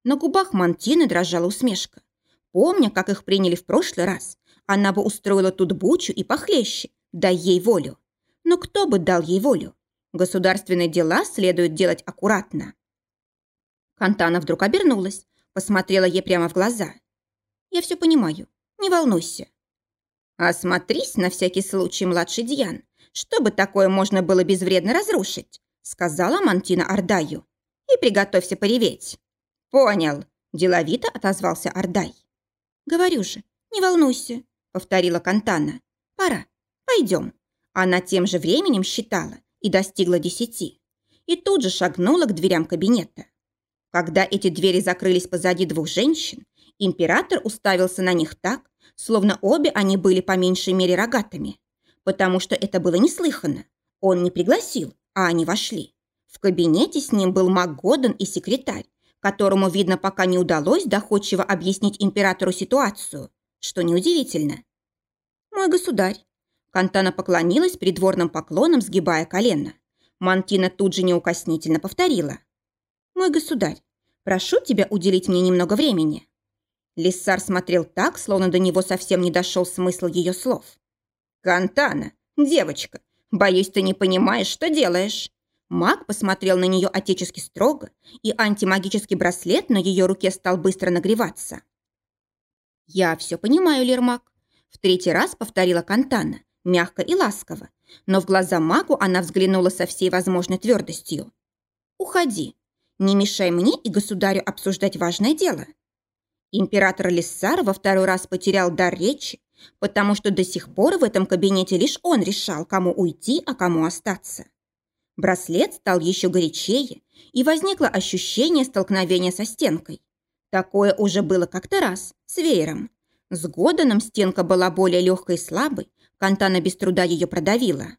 На губах Мантины дрожала усмешка. Помня, как их приняли в прошлый раз, она бы устроила тут бучу и похлеще, дай ей волю. Но кто бы дал ей волю? Государственные дела следует делать аккуратно. Кантана вдруг обернулась, посмотрела ей прямо в глаза. «Я все понимаю, не волнуйся». «Осмотрись на всякий случай, младший Дьян, чтобы такое можно было безвредно разрушить», сказала Мантина Ардаю. «И приготовься пореветь». «Понял», деловито отозвался Ардай. «Говорю же, не волнуйся», повторила Кантана. «Пора, пойдем». Она тем же временем считала и достигла десяти. И тут же шагнула к дверям кабинета. Когда эти двери закрылись позади двух женщин, император уставился на них так, словно обе они были по меньшей мере рогатыми. Потому что это было неслыханно. Он не пригласил, а они вошли. В кабинете с ним был маг Годен и секретарь, которому, видно, пока не удалось доходчиво объяснить императору ситуацию, что неудивительно. «Мой государь!» Кантана поклонилась придворным поклоном, сгибая колено. Мантина тут же неукоснительно повторила. «Мой государь, прошу тебя уделить мне немного времени». Лиссар смотрел так, словно до него совсем не дошел смысл ее слов. «Кантана, девочка, боюсь, ты не понимаешь, что делаешь». Маг посмотрел на нее отечески строго, и антимагический браслет на ее руке стал быстро нагреваться. «Я все понимаю, Лермак», — в третий раз повторила Кантана, мягко и ласково, но в глаза магу она взглянула со всей возможной твердостью. «Уходи. Не мешай мне и государю обсуждать важное дело». Император Лиссар во второй раз потерял дар речи, потому что до сих пор в этом кабинете лишь он решал, кому уйти, а кому остаться. Браслет стал еще горячее, и возникло ощущение столкновения со стенкой. Такое уже было как-то раз, с веером. С Годаном стенка была более легкой и слабой, Кантана без труда ее продавила.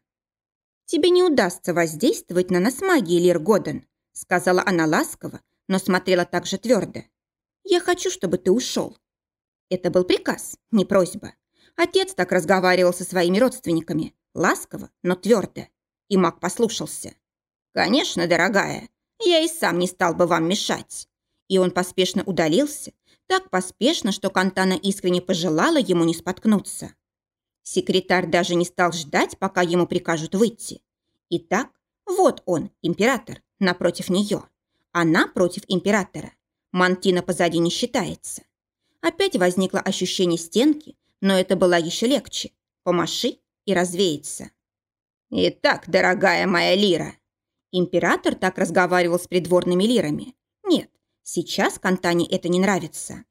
«Тебе не удастся воздействовать на нас магией, Лир Годен», сказала она ласково, но смотрела так же твердо. «Я хочу, чтобы ты ушел». Это был приказ, не просьба. Отец так разговаривал со своими родственниками, ласково, но твердо. И маг послушался. «Конечно, дорогая, я и сам не стал бы вам мешать». И он поспешно удалился, так поспешно, что Кантана искренне пожелала ему не споткнуться. Секретарь даже не стал ждать, пока ему прикажут выйти. Итак, вот он, император, напротив нее. Она против императора. Мантина позади не считается. Опять возникло ощущение стенки, но это было еще легче. Помаши и развеется. «Итак, дорогая моя лира!» Император так разговаривал с придворными лирами. Нет, Сейчас Кантане это не нравится.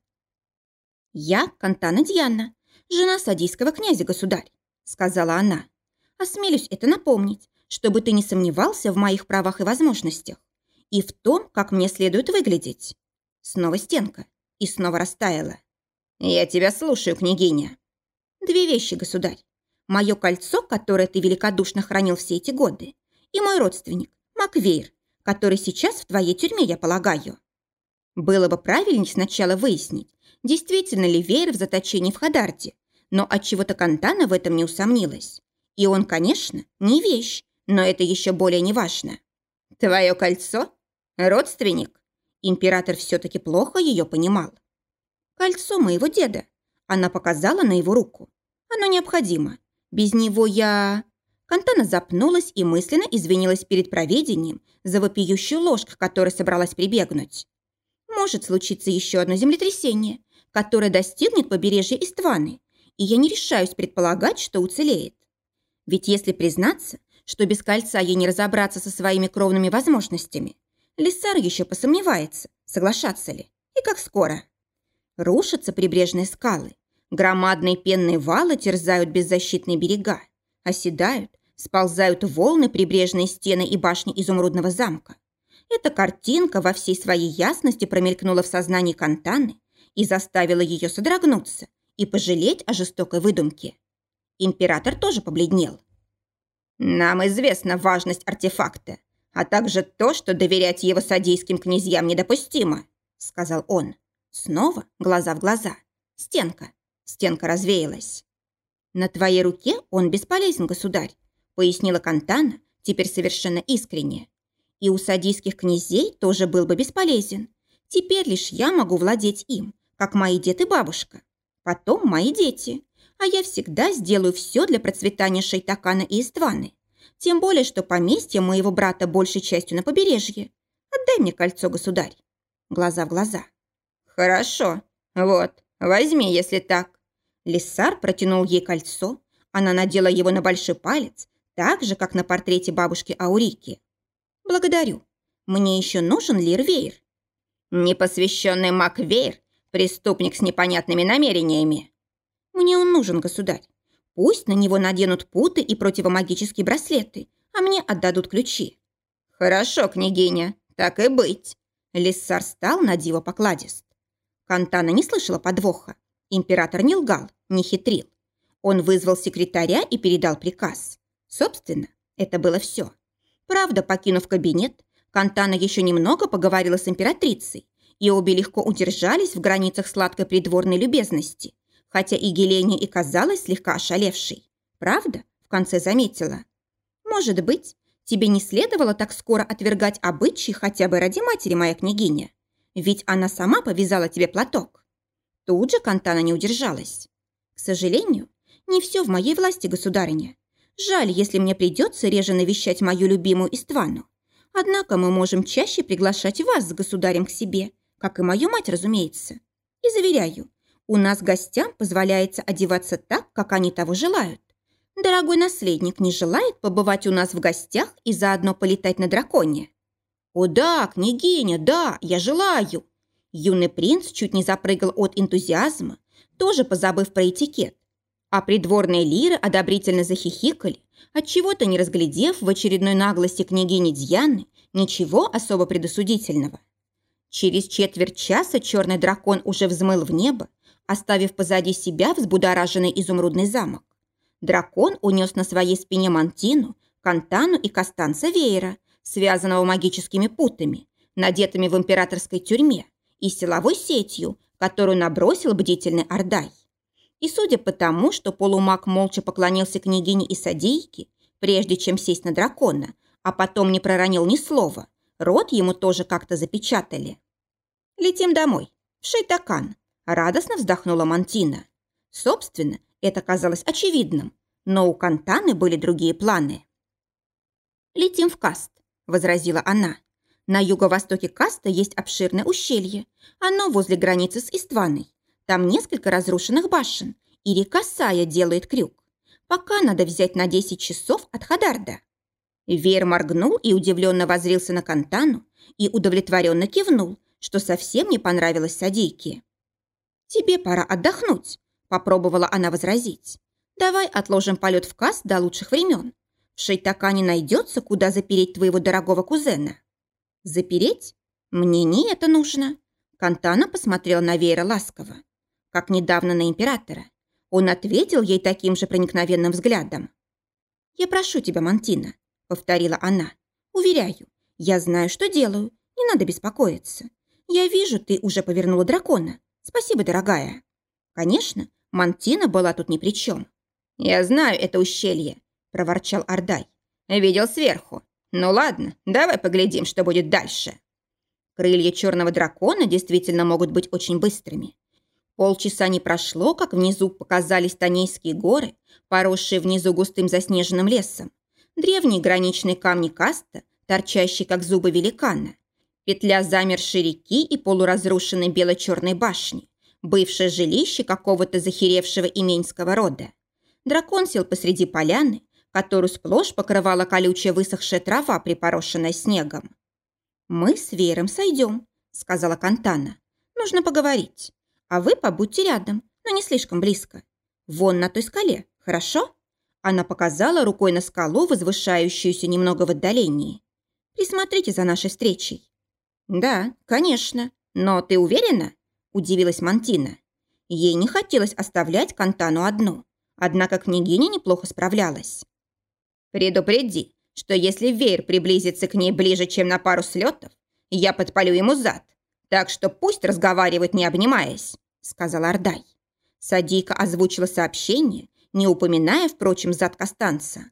«Я Кантана Дьяна, жена садийского князя, государь», сказала она. «Осмелюсь это напомнить, чтобы ты не сомневался в моих правах и возможностях и в том, как мне следует выглядеть». Снова стенка и снова растаяла. «Я тебя слушаю, княгиня». «Две вещи, государь. Мое кольцо, которое ты великодушно хранил все эти годы, и мой родственник, Маквейр, который сейчас в твоей тюрьме, я полагаю». Было бы правильнее сначала выяснить, действительно ли Вейр в заточении в Хадарте, но от чего то Кантана в этом не усомнилась. И он, конечно, не вещь, но это еще более неважно. «Твое кольцо? Родственник?» Император все-таки плохо ее понимал. «Кольцо моего деда». Она показала на его руку. «Оно необходимо. Без него я...» Кантана запнулась и мысленно извинилась перед проведением за вопиющую ложь, к которой собралась прибегнуть может случиться еще одно землетрясение, которое достигнет побережья Истваны, и я не решаюсь предполагать, что уцелеет. Ведь если признаться, что без кольца ей не разобраться со своими кровными возможностями, Лиссар еще посомневается, соглашаться ли, и как скоро. Рушатся прибрежные скалы, громадные пенные валы терзают беззащитные берега, оседают, сползают волны прибрежные стены и башни изумрудного замка. Эта картинка во всей своей ясности промелькнула в сознании Кантаны и заставила ее содрогнуться и пожалеть о жестокой выдумке. Император тоже побледнел. «Нам известна важность артефакта, а также то, что доверять его садийским князьям недопустимо», сказал он. Снова глаза в глаза. Стенка. Стенка развеялась. «На твоей руке он бесполезен, государь», пояснила Кантана, теперь совершенно искренне и у садийских князей тоже был бы бесполезен. Теперь лишь я могу владеть им, как мои дед и бабушка. Потом мои дети. А я всегда сделаю все для процветания Шейтакана и Истваны. Тем более, что поместье моего брата большей частью на побережье. Отдай мне кольцо, государь. Глаза в глаза. Хорошо. Вот, возьми, если так. Лиссар протянул ей кольцо. Она надела его на большой палец, так же, как на портрете бабушки Аурики. Благодарю. Мне еще нужен Лирвейр. Непосвященный маг Вейр, преступник с непонятными намерениями. Мне он нужен, государь. Пусть на него наденут путы и противомагические браслеты, а мне отдадут ключи. Хорошо, княгиня, так и быть. Лиссар стал на диво покладист. Кантана не слышала подвоха. Император не лгал, не хитрил. Он вызвал секретаря и передал приказ. Собственно, это было все. Правда, покинув кабинет, Кантана еще немного поговорила с императрицей, и обе легко удержались в границах сладкой придворной любезности, хотя и Геления и казалась слегка ошалевшей. Правда? В конце заметила. Может быть, тебе не следовало так скоро отвергать обычаи хотя бы ради матери, моя княгиня. Ведь она сама повязала тебе платок. Тут же Кантана не удержалась. К сожалению, не все в моей власти, государыня. Жаль, если мне придется реже навещать мою любимую Иствану. Однако мы можем чаще приглашать вас с государем к себе, как и мою мать, разумеется. И заверяю, у нас гостям позволяется одеваться так, как они того желают. Дорогой наследник не желает побывать у нас в гостях и заодно полетать на драконе. О да, княгиня, да, я желаю. Юный принц чуть не запрыгал от энтузиазма, тоже позабыв про этикет. А придворные лиры одобрительно захихикали, отчего-то не разглядев в очередной наглости княгини Дьяны ничего особо предосудительного. Через четверть часа черный дракон уже взмыл в небо, оставив позади себя взбудораженный изумрудный замок. Дракон унес на своей спине Мантину, Кантану и Костанца Веера, связанного магическими путами, надетыми в императорской тюрьме, и силовой сетью, которую набросил бдительный Ордай. И судя по тому, что полумаг молча поклонился княгине и садейке, прежде чем сесть на дракона, а потом не проронил ни слова, рот ему тоже как-то запечатали. «Летим домой, в Шейтакан», Радостно вздохнула Мантина. Собственно, это казалось очевидным, но у Кантаны были другие планы. «Летим в Каст», – возразила она. «На юго-востоке Каста есть обширное ущелье. Оно возле границы с Истваной. Там несколько разрушенных башен, и река Сая делает крюк. Пока надо взять на 10 часов от Хадарда». Вер моргнул и удивленно возрился на Кантану и удовлетворенно кивнул, что совсем не понравилось садейке. «Тебе пора отдохнуть», – попробовала она возразить. «Давай отложим полет в Кас до лучших времен. В Шейтакане найдется, куда запереть твоего дорогого кузена». «Запереть? Мне не это нужно». Кантана посмотрела на Веера ласково, как недавно на императора. Он ответил ей таким же проникновенным взглядом. «Я прошу тебя, Мантина», — повторила она. «Уверяю, я знаю, что делаю, не надо беспокоиться. Я вижу, ты уже повернула дракона. Спасибо, дорогая. Конечно, Мантина была тут ни при чем. Я знаю это ущелье, проворчал Ардай. Видел сверху. Ну ладно, давай поглядим, что будет дальше. Крылья черного дракона действительно могут быть очень быстрыми. Полчаса не прошло, как внизу показались Танейские горы, поросшие внизу густым заснеженным лесом, древние граничные камни каста, торчащие как зубы великана, Петля замершей реки и полуразрушенной бело-черной башни, бывшее жилище какого-то захеревшего именьского рода. Дракон сел посреди поляны, которую сплошь покрывала колючая высохшая трава, припорошенная снегом. «Мы с Веером сойдем», — сказала Кантана. «Нужно поговорить. А вы побудьте рядом, но не слишком близко. Вон на той скале, хорошо?» Она показала рукой на скалу, возвышающуюся немного в отдалении. «Присмотрите за нашей встречей. «Да, конечно. Но ты уверена?» – удивилась Мантина. Ей не хотелось оставлять Кантану одну, однако княгиня неплохо справлялась. «Предупреди, что если веер приблизится к ней ближе, чем на пару слетов, я подпалю ему зад, так что пусть разговаривает, не обнимаясь», – сказал Ордай. Садийка озвучила сообщение, не упоминая, впрочем, зад Костанца.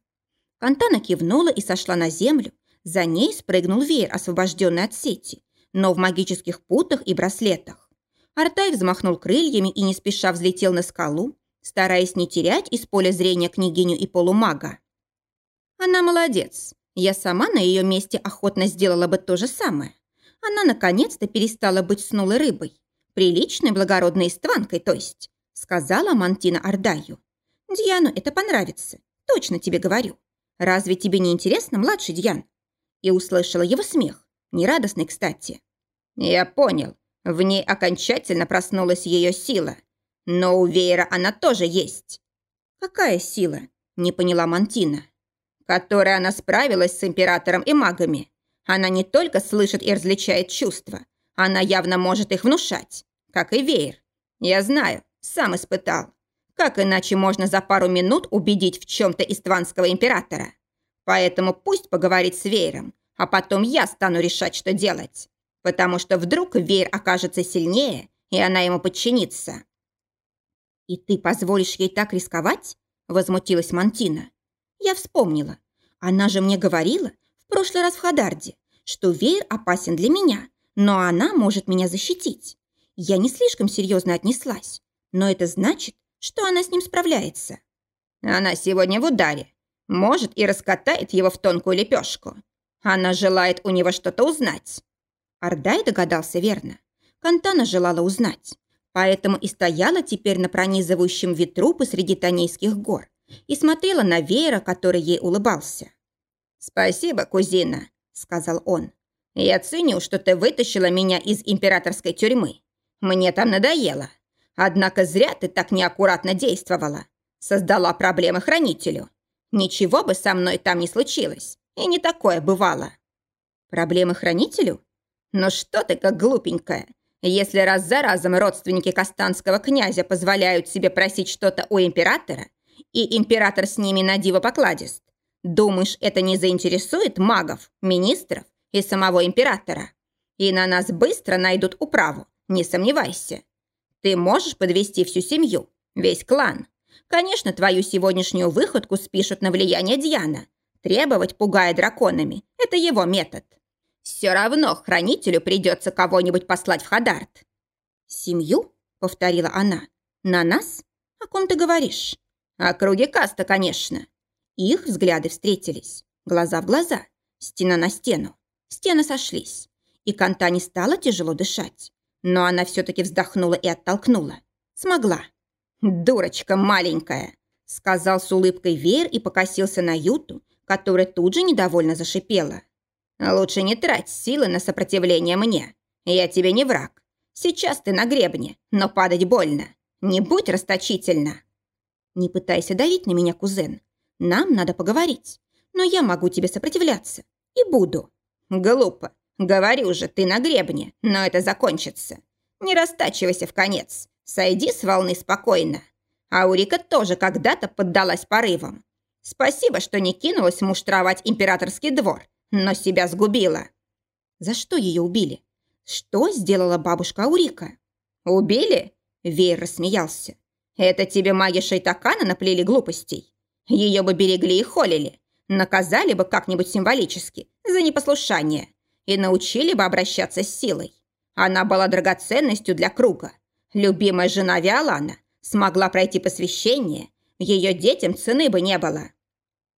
Кантана кивнула и сошла на землю, за ней спрыгнул веер, освобожденный от сети, но в магических путах и браслетах. Артай взмахнул крыльями и не спеша взлетел на скалу, стараясь не терять из поля зрения княгиню и полумага. Она молодец. Я сама на ее месте охотно сделала бы то же самое. Она наконец-то перестала быть снулой рыбой. Приличной благородной истванкой, то есть, сказала Мантина Ардаю. Дьяну это понравится, точно тебе говорю. Разве тебе не интересно, младший Дьян? И услышала его смех, нерадостный, кстати. Я понял. В ней окончательно проснулась ее сила. Но у веера она тоже есть. Какая сила? Не поняла Мантина. Которой она справилась с императором и магами. Она не только слышит и различает чувства, она явно может их внушать, как и веер. Я знаю, сам испытал. Как иначе можно за пару минут убедить в чем-то истванского императора? Поэтому пусть поговорит с веером, а потом я стану решать, что делать. Потому что вдруг веер окажется сильнее, и она ему подчинится. «И ты позволишь ей так рисковать?» – возмутилась Мантина. «Я вспомнила. Она же мне говорила в прошлый раз в Хадарде, что веер опасен для меня, но она может меня защитить. Я не слишком серьезно отнеслась, но это значит, что она с ним справляется. Она сегодня в ударе. Может, и раскатает его в тонкую лепешку. Она желает у него что-то узнать. Ардай догадался верно. Кантана желала узнать. Поэтому и стояла теперь на пронизывающем ветру посреди Танейских гор и смотрела на веера, который ей улыбался. «Спасибо, кузина», — сказал он. «Я ценю, что ты вытащила меня из императорской тюрьмы. Мне там надоело. Однако зря ты так неаккуратно действовала. Создала проблемы хранителю. Ничего бы со мной там не случилось. И не такое бывало». «Проблемы хранителю? Ну что ты как глупенькая. Если раз за разом родственники Костанского князя позволяют себе просить что-то у императора, и император с ними на диво покладист, думаешь, это не заинтересует магов, министров и самого императора? И на нас быстро найдут управу, не сомневайся. Ты можешь подвести всю семью, весь клан. Конечно, твою сегодняшнюю выходку спишут на влияние Дьяна. Требовать, пугая драконами, это его метод. Все равно хранителю придется кого-нибудь послать в Хадарт. «Семью?» — повторила она. «На нас? О ком ты говоришь?» «О круге каста, конечно». Их взгляды встретились. Глаза в глаза. Стена на стену. Стены сошлись. И Канта не стала тяжело дышать. Но она все-таки вздохнула и оттолкнула. Смогла. «Дурочка маленькая!» сказал с улыбкой Вер и покосился на Юту, которая тут же недовольно зашипела. «Лучше не трать силы на сопротивление мне. Я тебе не враг. Сейчас ты на гребне, но падать больно. Не будь расточительна». «Не пытайся давить на меня, кузен. Нам надо поговорить. Но я могу тебе сопротивляться. И буду». «Глупо. Говорю же, ты на гребне, но это закончится. Не растачивайся в конец. Сойди с волны спокойно. Аурика тоже когда-то поддалась порывам. Спасибо, что не кинулась муштровать императорский двор, но себя сгубила. За что ее убили? Что сделала бабушка Аурика? Убили? Вейр рассмеялся. Это тебе маги Шайтакана наплели глупостей. Ее бы берегли и холили. Наказали бы как-нибудь символически за непослушание и научили бы обращаться с силой. Она была драгоценностью для круга. Любимая жена Виолана смогла пройти посвящение, ее детям цены бы не было.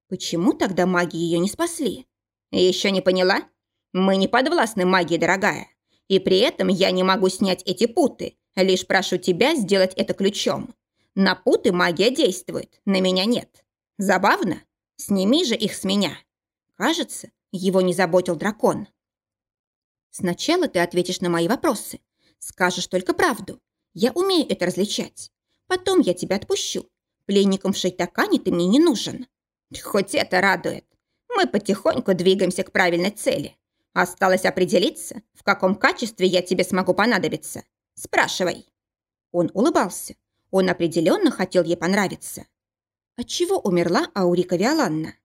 Почему тогда маги ее не спасли? Еще не поняла? Мы не подвластны магии, дорогая. И при этом я не могу снять эти путы, лишь прошу тебя сделать это ключом. На путы магия действует, на меня нет. Забавно? Сними же их с меня. Кажется, его не заботил дракон. Сначала ты ответишь на мои вопросы. Скажешь только правду. Я умею это различать. Потом я тебя отпущу. Пленником в Шейтакане ты мне не нужен. Хоть это радует. Мы потихоньку двигаемся к правильной цели. Осталось определиться, в каком качестве я тебе смогу понадобиться. Спрашивай. Он улыбался. Он определенно хотел ей понравиться. Отчего умерла Аурика Виоланна?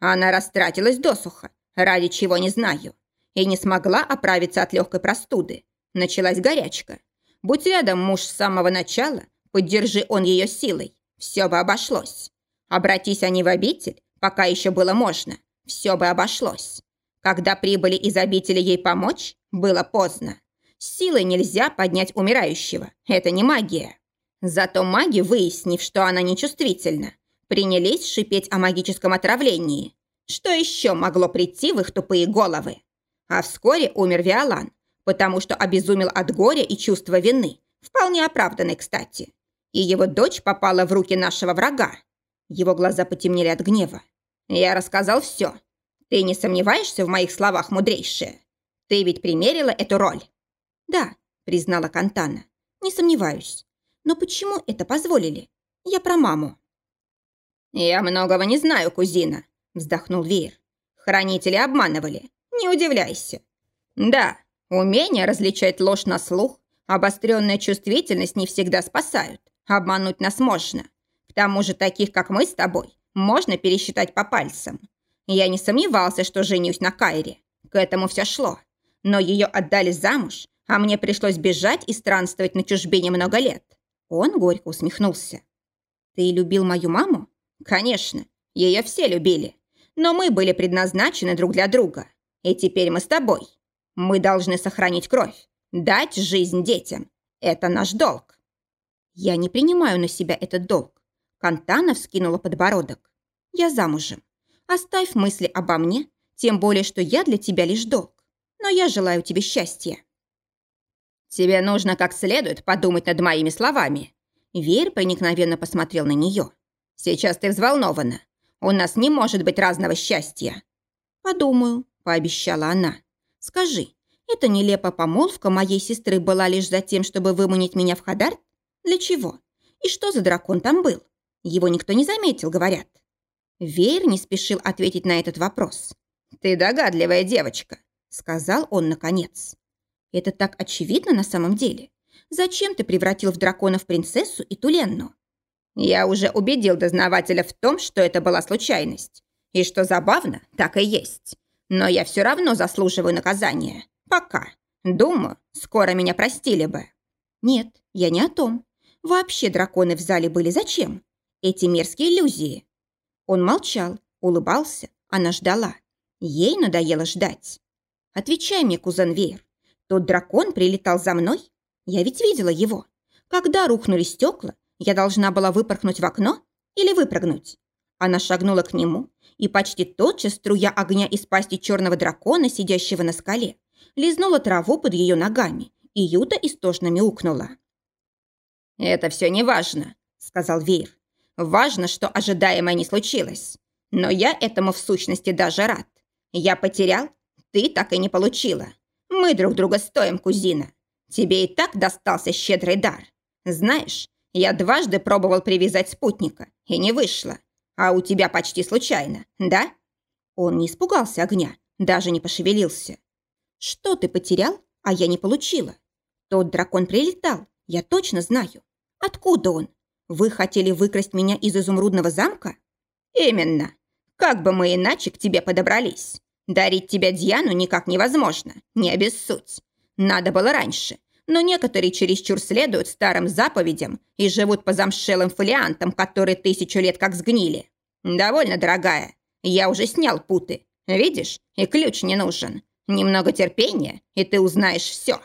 Она растратилась досуха, ради чего не знаю и не смогла оправиться от легкой простуды. Началась горячка. Будь рядом муж с самого начала, поддержи он ее силой, все бы обошлось. Обратись они в обитель, пока еще было можно, все бы обошлось. Когда прибыли из обители ей помочь, Было поздно. Силой нельзя поднять умирающего. Это не магия. Зато маги, выяснив, что она нечувствительна, принялись шипеть о магическом отравлении. Что еще могло прийти в их тупые головы? А вскоре умер Виолан, потому что обезумел от горя и чувства вины, вполне оправданной, кстати. И его дочь попала в руки нашего врага. Его глаза потемнели от гнева. Я рассказал все. Ты не сомневаешься в моих словах, мудрейшая? Ты ведь примерила эту роль? Да, признала Кантана. Не сомневаюсь. Но почему это позволили? Я про маму. Я многого не знаю, кузина, вздохнул Веер. Хранители обманывали. Не удивляйся. Да, умение различать ложь на слух, обостренная чувствительность не всегда спасают. Обмануть нас можно. К тому же таких, как мы с тобой, можно пересчитать по пальцам. Я не сомневался, что женюсь на Кайре. К этому все шло. Но ее отдали замуж, а мне пришлось бежать и странствовать на чужбине много лет. Он горько усмехнулся. «Ты любил мою маму?» «Конечно, ее все любили. Но мы были предназначены друг для друга. И теперь мы с тобой. Мы должны сохранить кровь, дать жизнь детям. Это наш долг». «Я не принимаю на себя этот долг». Кантана вскинула подбородок. «Я замужем. Оставь мысли обо мне, тем более, что я для тебя лишь долг. Но я желаю тебе счастья». «Тебе нужно как следует подумать над моими словами». Верь проникновенно посмотрел на нее. «Сейчас ты взволнована. У нас не может быть разного счастья». «Подумаю», – пообещала она. «Скажи, эта нелепая помолвка моей сестры была лишь за тем, чтобы выманить меня в Хадарт? Для чего? И что за дракон там был? Его никто не заметил, говорят». Веер не спешил ответить на этот вопрос. «Ты догадливая девочка», – сказал он наконец. Это так очевидно на самом деле. Зачем ты превратил в дракона в принцессу и Туленну? Я уже убедил дознавателя в том, что это была случайность. И что забавно, так и есть. Но я все равно заслуживаю наказания. Пока. Думаю, скоро меня простили бы. Нет, я не о том. Вообще драконы в зале были зачем? Эти мерзкие иллюзии. Он молчал, улыбался, она ждала. Ей надоело ждать. Отвечай мне, кузен Вейр, тот дракон прилетал за мной? Я ведь видела его. Когда рухнули стекла, я должна была выпорхнуть в окно или выпрыгнуть. Она шагнула к нему, и почти тотчас струя огня из пасти черного дракона, сидящего на скале, лизнула траву под ее ногами, и Юта истошно мяукнула. «Это все не важно», — сказал Вейр. «Важно, что ожидаемое не случилось. Но я этому в сущности даже рад. Я потерял, ты так и не получила. Мы друг друга стоим, кузина. Тебе и так достался щедрый дар. Знаешь, я дважды пробовал привязать спутника, и не вышло. А у тебя почти случайно, да? Он не испугался огня, даже не пошевелился. Что ты потерял, а я не получила? Тот дракон прилетал, я точно знаю. Откуда он? Вы хотели выкрасть меня из изумрудного замка? Именно. Как бы мы иначе к тебе подобрались? Дарить тебя Дьяну никак невозможно, не обессудь. Надо было раньше, но некоторые чересчур следуют старым заповедям и живут по замшелым фолиантам, которые тысячу лет как сгнили. Довольно, дорогая, я уже снял путы. Видишь, и ключ не нужен. Немного терпения, и ты узнаешь все.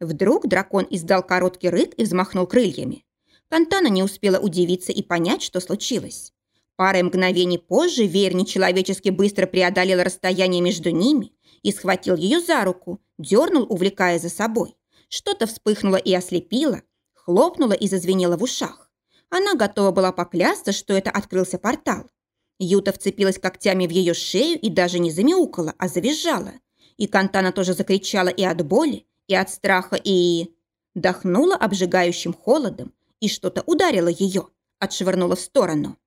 Вдруг дракон издал короткий рык и взмахнул крыльями. Кантана не успела удивиться и понять, что случилось. Парой мгновений позже веер нечеловечески быстро преодолел расстояние между ними и схватил ее за руку, дернул, увлекая за собой. Что-то вспыхнуло и ослепило, хлопнуло и зазвенело в ушах. Она готова была поклясться, что это открылся портал. Юта вцепилась когтями в ее шею и даже не замяукала, а завизжала. И Кантана тоже закричала и от боли, и от страха, и... Дохнула обжигающим холодом, и что-то ударило ее, отшвырнуло в сторону.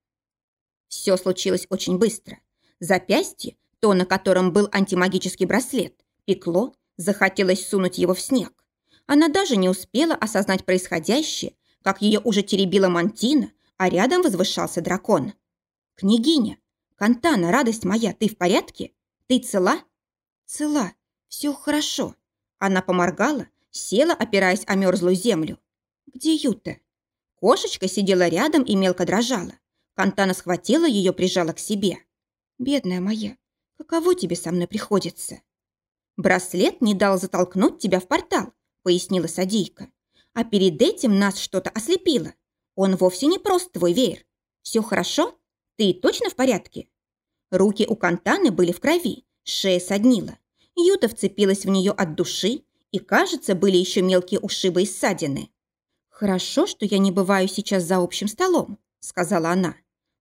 Все случилось очень быстро. Запястье, то, на котором был антимагический браслет, пекло, захотелось сунуть его в снег. Она даже не успела осознать происходящее, как ее уже теребила мантина, а рядом возвышался дракон. «Княгиня! Кантана, радость моя, ты в порядке? Ты цела?» «Цела. Все хорошо». Она поморгала, села, опираясь о мерзлую землю. «Где Юта?» Кошечка сидела рядом и мелко дрожала. Кантана схватила ее, прижала к себе. «Бедная моя, каково тебе со мной приходится?» «Браслет не дал затолкнуть тебя в портал», — пояснила Садийка. «А перед этим нас что-то ослепило. Он вовсе не прост твой веер. Все хорошо? Ты точно в порядке?» Руки у Кантаны были в крови, шея соднила. Юта вцепилась в нее от души, и, кажется, были еще мелкие ушибы и ссадины. «Хорошо, что я не бываю сейчас за общим столом», — сказала она.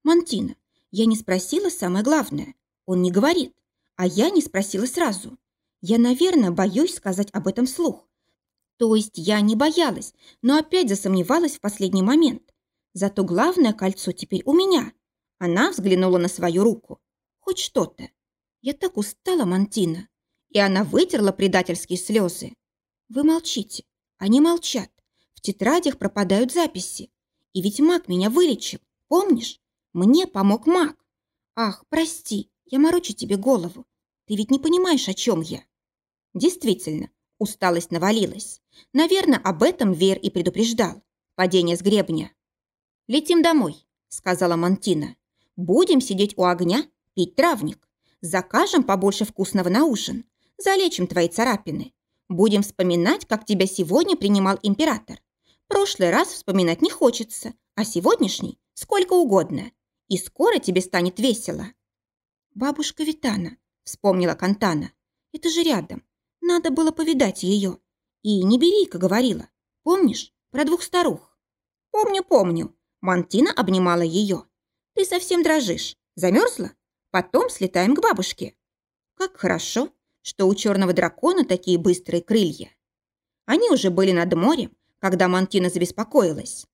«Мантина, я не спросила самое главное. Он не говорит, а я не спросила сразу. Я, наверное, боюсь сказать об этом вслух. То есть я не боялась, но опять засомневалась в последний момент. Зато главное кольцо теперь у меня. Она взглянула на свою руку. Хоть что-то. Я так устала, Мантина. И она вытерла предательские слезы. Вы молчите. Они молчат. В тетрадях пропадают записи. И ведь маг меня вылечил. Помнишь? Мне помог маг. Ах, прости, я морочу тебе голову. Ты ведь не понимаешь, о чем я. Действительно, усталость навалилась. Наверное, об этом Вер и предупреждал. Падение с гребня. «Летим домой», — сказала Мантина. «Будем сидеть у огня, пить травник. Закажем побольше вкусного на ужин. Залечим твои царапины. Будем вспоминать, как тебя сегодня принимал император. Прошлый раз вспоминать не хочется, а сегодняшний – сколько угодно. И скоро тебе станет весело». «Бабушка Витана», – вспомнила Кантана. «Это же рядом. Надо было повидать ее. И не бери-ка, говорила. Помнишь, про двух старух? Помню, помню. Мантина обнимала ее. Ты совсем дрожишь. Замерзла? Потом слетаем к бабушке. Как хорошо, что у черного дракона такие быстрые крылья. Они уже были над морем, когда Мантина забеспокоилась.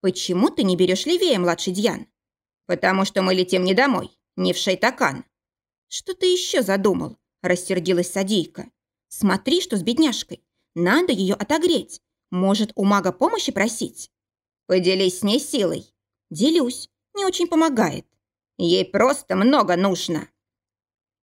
«Почему ты не берешь левее, младший Дьян?» «Потому что мы летим не домой, не в Шейтакан». «Что ты еще задумал?» – рассердилась Садийка. Смотри, что с бедняжкой. Надо ее отогреть. Может, у мага помощи просить? Поделись с ней силой. Делюсь. Не очень помогает. Ей просто много нужно.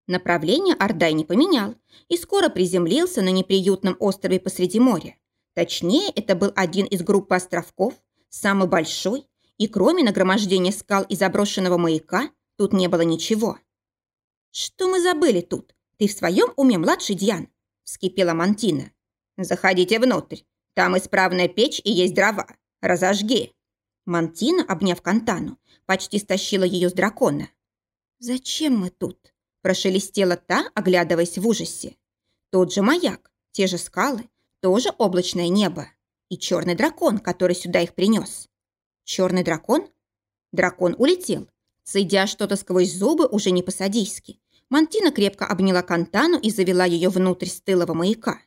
Направление Ордай не поменял и скоро приземлился на неприютном острове посреди моря. Точнее, это был один из группы островков, самый большой, и кроме нагромождения скал и заброшенного маяка, тут не было ничего. «Что мы забыли тут? Ты в своем уме, младший Дьян?» – вскипела Мантина. «Заходите внутрь. Там исправная печь и есть дрова. Разожги». Мантина, обняв Кантану, почти стащила ее с дракона. «Зачем мы тут?» – прошелестела та, оглядываясь в ужасе. Тот же маяк, те же скалы, тоже облачное небо. И черный дракон, который сюда их принес. Черный дракон? Дракон улетел, цедя что-то сквозь зубы уже не по-садийски, Мантина крепко обняла Кантану и завела ее внутрь стылого маяка.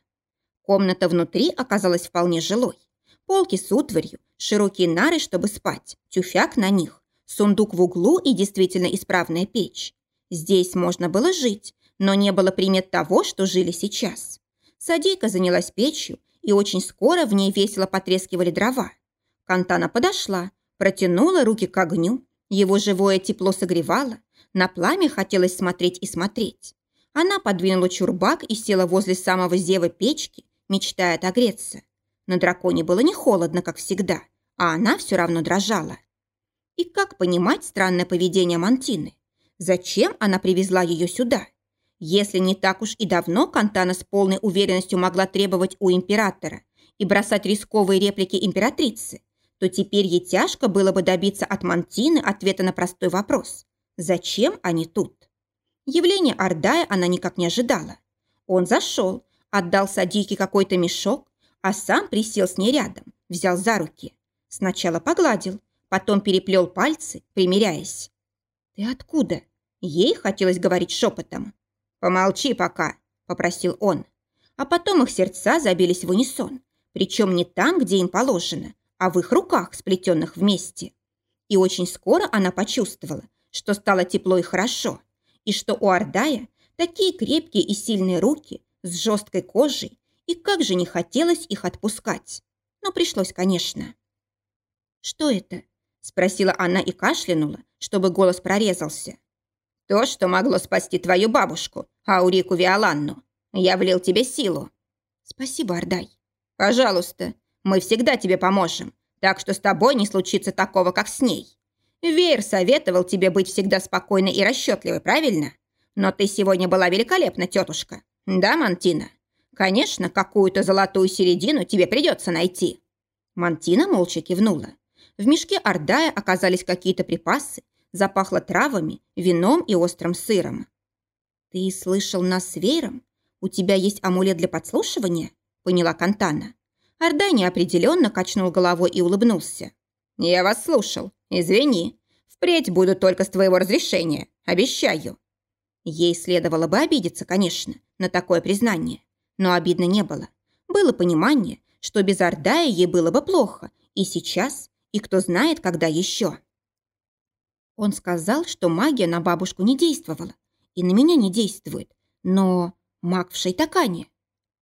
Комната внутри оказалась вполне жилой. Полки с утварью, широкие нары, чтобы спать, тюфяк на них, сундук в углу и действительно исправная печь. Здесь можно было жить, но не было примет того, что жили сейчас. Садейка занялась печью, и очень скоро в ней весело потрескивали дрова. Кантана подошла, протянула руки к огню, его живое тепло согревало, на пламя хотелось смотреть и смотреть. Она подвинула чурбак и села возле самого зева печки, мечтая отогреться. На драконе было не холодно, как всегда, а она все равно дрожала. И как понимать странное поведение Мантины? Зачем она привезла ее сюда? Если не так уж и давно Кантана с полной уверенностью могла требовать у императора и бросать рисковые реплики императрицы, то теперь ей тяжко было бы добиться от Мантины ответа на простой вопрос. Зачем они тут? Явление Ордая она никак не ожидала. Он зашел, отдал Садике какой-то мешок, а сам присел с ней рядом, взял за руки. Сначала погладил, потом переплел пальцы, примиряясь. «Ты откуда?» Ей хотелось говорить шепотом. «Помолчи пока», – попросил он. А потом их сердца забились в унисон, причем не там, где им положено, а в их руках, сплетенных вместе. И очень скоро она почувствовала, что стало тепло и хорошо, и что у Ордая такие крепкие и сильные руки с жесткой кожей, и как же не хотелось их отпускать. Но пришлось, конечно. «Что это?» – спросила она и кашлянула, чтобы голос прорезался. «То, что могло спасти твою бабушку, Аурику Виоланну. Я влил тебе силу». «Спасибо, Ордай». «Пожалуйста, мы всегда тебе поможем, так что с тобой не случится такого, как с ней». Веер советовал тебе быть всегда спокойной и расчетливой, правильно? Но ты сегодня была великолепна, тетушка. Да, Мантина? Конечно, какую-то золотую середину тебе придется найти. Мантина молча кивнула. В мешке Ордая оказались какие-то припасы, запахло травами, вином и острым сыром. «Ты слышал нас с Вейром? У тебя есть амулет для подслушивания?» – поняла Кантана. Ордай неопределенно качнул головой и улыбнулся. «Я вас слушал. Извини. Впредь буду только с твоего разрешения. Обещаю». Ей следовало бы обидеться, конечно, на такое признание. Но обидно не было. Было понимание, что без Ордая ей было бы плохо. И сейчас, и кто знает, когда еще. Он сказал, что магия на бабушку не действовала. И на меня не действует. Но маг в шейтакане.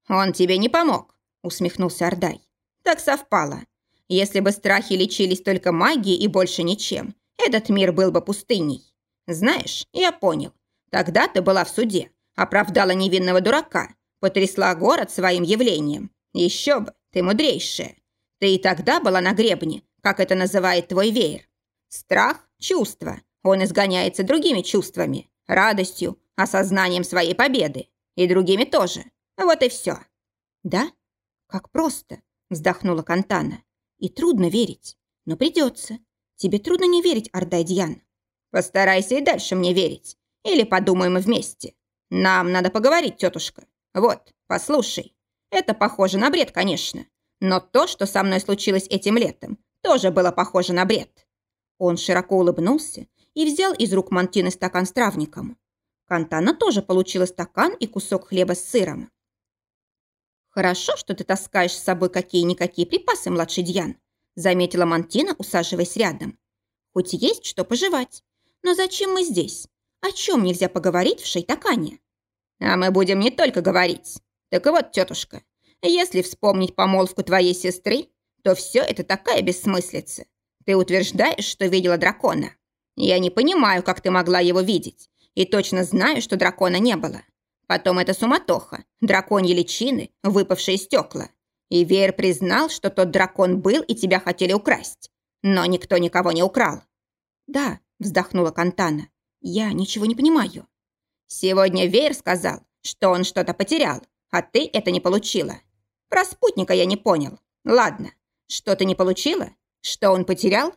«Он тебе не помог», — усмехнулся Ордай. «Так совпало. Если бы страхи лечились только магией и больше ничем, этот мир был бы пустыней. Знаешь, я понял. Тогда ты была в суде, оправдала невинного дурака, потрясла город своим явлением. Еще бы, ты мудрейшая. Ты и тогда была на гребне, как это называет твой веер. Страх – чувство. Он изгоняется другими чувствами, радостью, осознанием своей победы. И другими тоже. Вот и все. Да? Как просто, вздохнула Кантана. И трудно верить, но придется. Тебе трудно не верить, Ардайдьян. Постарайся и дальше мне верить. Или подумаем вместе. Нам надо поговорить, тетушка. Вот, послушай. Это похоже на бред, конечно. Но то, что со мной случилось этим летом, тоже было похоже на бред. Он широко улыбнулся и взял из рук Мантины стакан с травником. Кантана тоже получила стакан и кусок хлеба с сыром. «Хорошо, что ты таскаешь с собой какие-никакие припасы, младший Дьян», заметила Мантина, усаживаясь рядом. «Хоть есть что пожевать. Но зачем мы здесь? О чем нельзя поговорить в Шейтакане?» «А мы будем не только говорить. Так вот, тетушка, если вспомнить помолвку твоей сестры, то все это такая бессмыслица. Ты утверждаешь, что видела дракона. Я не понимаю, как ты могла его видеть, и точно знаю, что дракона не было. Потом это суматоха, драконьи личины, выпавшие стекла. И Веер признал, что тот дракон был и тебя хотели украсть. Но никто никого не украл. «Да», — вздохнула Кантана, — «я ничего не понимаю». «Сегодня Веер сказал, что он что-то потерял, а ты это не получила. Про спутника я не понял. Ладно, что ты не получила? Что он потерял?»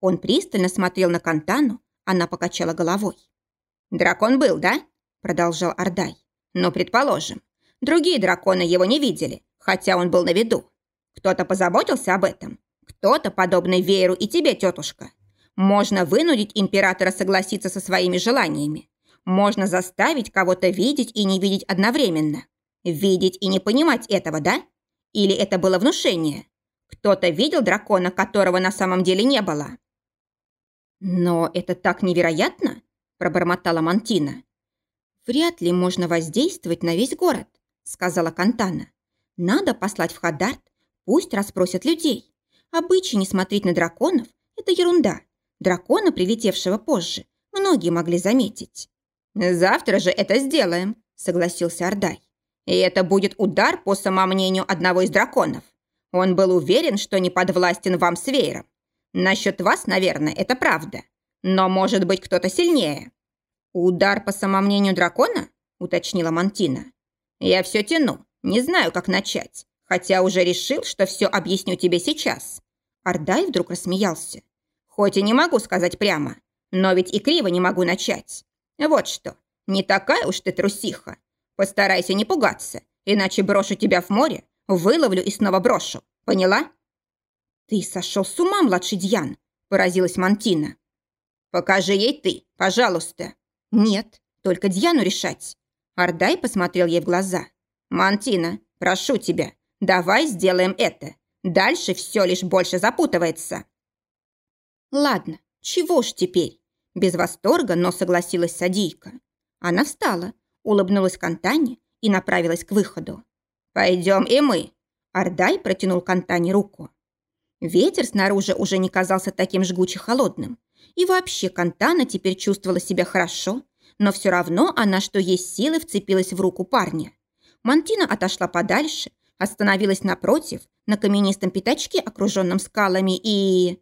Он пристально смотрел на Кантану, она покачала головой. «Дракон был, да?» — продолжал Ордай. Но, предположим, другие драконы его не видели, хотя он был на виду. Кто-то позаботился об этом. Кто-то, подобный Вееру и тебе, тетушка. Можно вынудить императора согласиться со своими желаниями. Можно заставить кого-то видеть и не видеть одновременно. Видеть и не понимать этого, да? Или это было внушение? Кто-то видел дракона, которого на самом деле не было? «Но это так невероятно!» – пробормотала Мантина. «Вряд ли можно воздействовать на весь город», — сказала Кантана. «Надо послать в Хадарт, пусть расспросят людей. Обычай не смотреть на драконов — это ерунда. Дракона, прилетевшего позже, многие могли заметить». «Завтра же это сделаем», — согласился Ордай. «И это будет удар по самомнению одного из драконов. Он был уверен, что не подвластен вам с веером. Насчет вас, наверное, это правда. Но может быть кто-то сильнее». «Удар по самомнению дракона?» – уточнила Мантина. «Я все тяну, не знаю, как начать, хотя уже решил, что все объясню тебе сейчас». Ардай вдруг рассмеялся. «Хоть и не могу сказать прямо, но ведь и криво не могу начать. Вот что, не такая уж ты трусиха. Постарайся не пугаться, иначе брошу тебя в море, выловлю и снова брошу. Поняла?» «Ты сошел с ума, младший Дьян!» – поразилась Мантина. «Покажи ей ты, пожалуйста!» «Нет, только Дьяну решать». Ардай посмотрел ей в глаза. «Мантина, прошу тебя, давай сделаем это. Дальше все лишь больше запутывается». «Ладно, чего ж теперь?» Без восторга, но согласилась Садийка. Она встала, улыбнулась Кантане и направилась к выходу. «Пойдем и мы». Ардай протянул Кантане руку. Ветер снаружи уже не казался таким жгуче холодным. И вообще Кантана теперь чувствовала себя хорошо, но все равно она, что есть силы, вцепилась в руку парня. Мантина отошла подальше, остановилась напротив, на каменистом пятачке, окруженном скалами, и...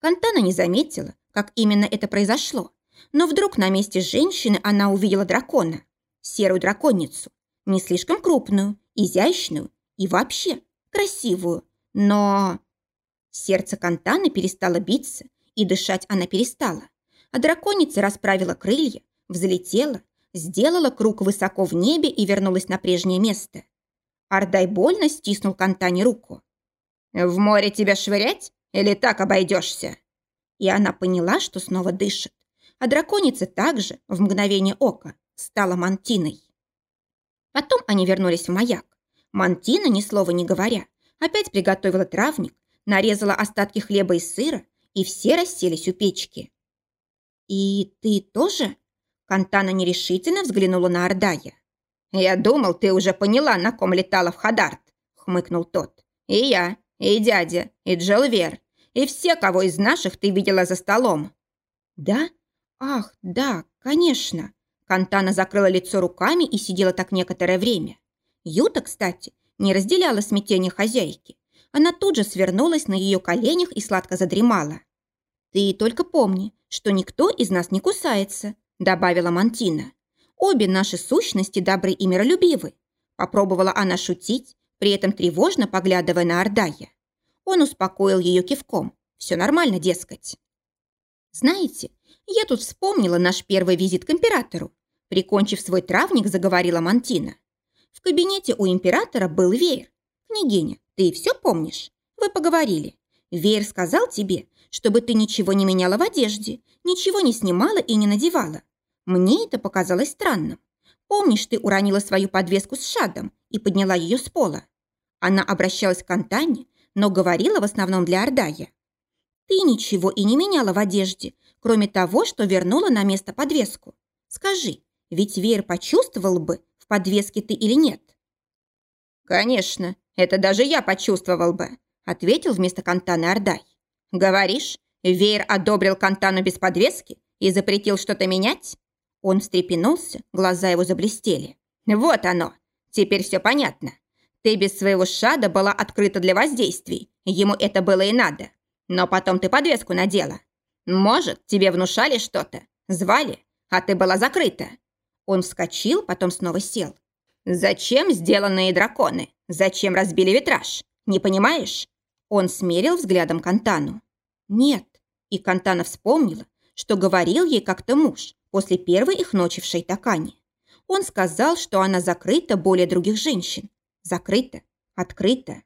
Кантана не заметила, как именно это произошло, но вдруг на месте женщины она увидела дракона, серую драконицу. Не слишком крупную, изящную и вообще красивую. Но... Сердце Кантаны перестало биться, и дышать она перестала. А драконица расправила крылья, взлетела, сделала круг высоко в небе и вернулась на прежнее место. Ардай больно стиснул Кантане руку. «В море тебя швырять? Или так обойдешься?» И она поняла, что снова дышит. А драконица также, в мгновение ока, стала мантиной. Потом они вернулись в маяк. Мантина, ни слова не говоря, опять приготовила травник, нарезала остатки хлеба и сыра, и все расселись у печки. «И ты тоже?» Кантана нерешительно взглянула на Ордая. «Я думал, ты уже поняла, на ком летала в Хадарт», — хмыкнул тот. «И я, и дядя, и Джелвер, и все, кого из наших ты видела за столом». «Да? Ах, да, конечно». Кантана закрыла лицо руками и сидела так некоторое время. Юта, кстати, не разделяла смятение хозяйки. Она тут же свернулась на ее коленях и сладко задремала. «Ты только помни, что никто из нас не кусается», добавила Мантина. «Обе наши сущности добры и миролюбивы». Попробовала она шутить, при этом тревожно поглядывая на Ордая. Он успокоил ее кивком. Все нормально, дескать. «Знаете, я тут вспомнила наш первый визит к императору. Прикончив свой травник, заговорила Мантина. В кабинете у императора был веер. Княгиня, ты все помнишь? Вы поговорили. Веер сказал тебе, чтобы ты ничего не меняла в одежде, ничего не снимала и не надевала. Мне это показалось странным. Помнишь, ты уронила свою подвеску с шадом и подняла ее с пола? Она обращалась к Антане, но говорила в основном для Ордая. Ты ничего и не меняла в одежде, кроме того, что вернула на место подвеску. Скажи, ведь Веер почувствовал бы, в подвеске ты или нет? Конечно, это даже я почувствовал бы, ответил вместо Кантаны Ордай. Говоришь, Веер одобрил Кантану без подвески и запретил что-то менять? Он встрепенулся, глаза его заблестели. «Вот оно! Теперь все понятно. Ты без своего шада была открыта для воздействий. Ему это было и надо. Но потом ты подвеску надела. Может, тебе внушали что-то, звали, а ты была закрыта». Он вскочил, потом снова сел. «Зачем сделанные драконы? Зачем разбили витраж? Не понимаешь?» Он смерил взглядом Кантану. «Нет». И Кантана вспомнила, что говорил ей как-то муж, после первой их ночи в Шейтакане. Он сказал, что она закрыта более других женщин. Закрыта, открыта.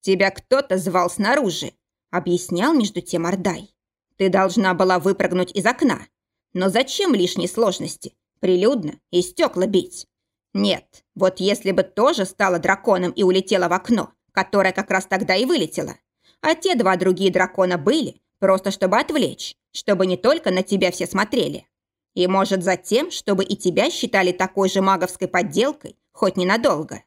«Тебя кто-то звал снаружи», — объяснял между тем Ордай. «Ты должна была выпрыгнуть из окна. Но зачем лишние сложности? Прилюдно и стекла бить. Нет, вот если бы тоже стала драконом и улетела в окно, которое как раз тогда и вылетело, а те два другие дракона были, просто чтобы отвлечь, чтобы не только на тебя все смотрели, и, может, затем, чтобы и тебя считали такой же маговской подделкой, хоть ненадолго.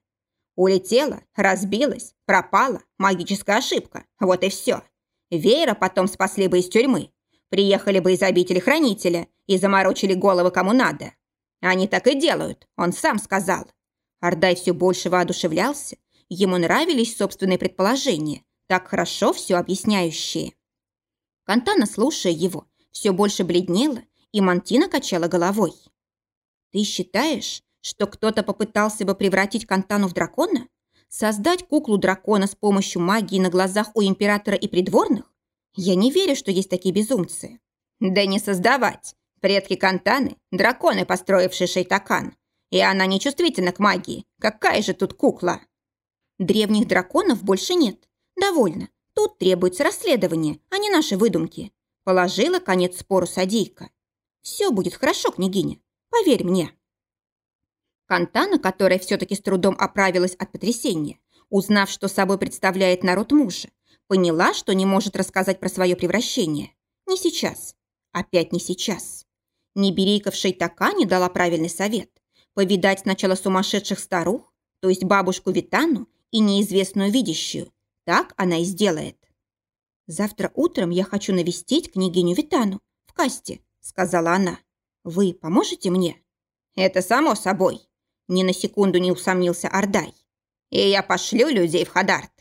Улетела, разбилась, пропала, магическая ошибка. Вот и все. Веера потом спасли бы из тюрьмы. Приехали бы из обители хранителя и заморочили головы кому надо. Они так и делают, он сам сказал. Ордай все больше воодушевлялся. Ему нравились собственные предположения, так хорошо все объясняющие. Кантана, слушая его, все больше бледнела и Мантина качала головой. «Ты считаешь, что кто-то попытался бы превратить Кантану в дракона? Создать куклу дракона с помощью магии на глазах у императора и придворных? Я не верю, что есть такие безумцы». «Да не создавать. Предки Кантаны – драконы, построившие Шейтакан. И она не чувствительна к магии. Какая же тут кукла?» «Древних драконов больше нет. Довольно. Тут требуется расследование, а не наши выдумки». Положила конец спору садейка. Все будет хорошо, княгиня. Поверь мне». Кантана, которая все-таки с трудом оправилась от потрясения, узнав, что собой представляет народ мужа, поняла, что не может рассказать про свое превращение. Не сейчас. Опять не сейчас. Неберейка в Шейтакане дала правильный совет. Повидать сначала сумасшедших старух, то есть бабушку Витану и неизвестную видящую. Так она и сделает. Завтра утром я хочу навестить княгиню Витану в касте сказала она. «Вы поможете мне?» «Это само собой», – ни на секунду не усомнился Ордай. «И я пошлю людей в Хадарт.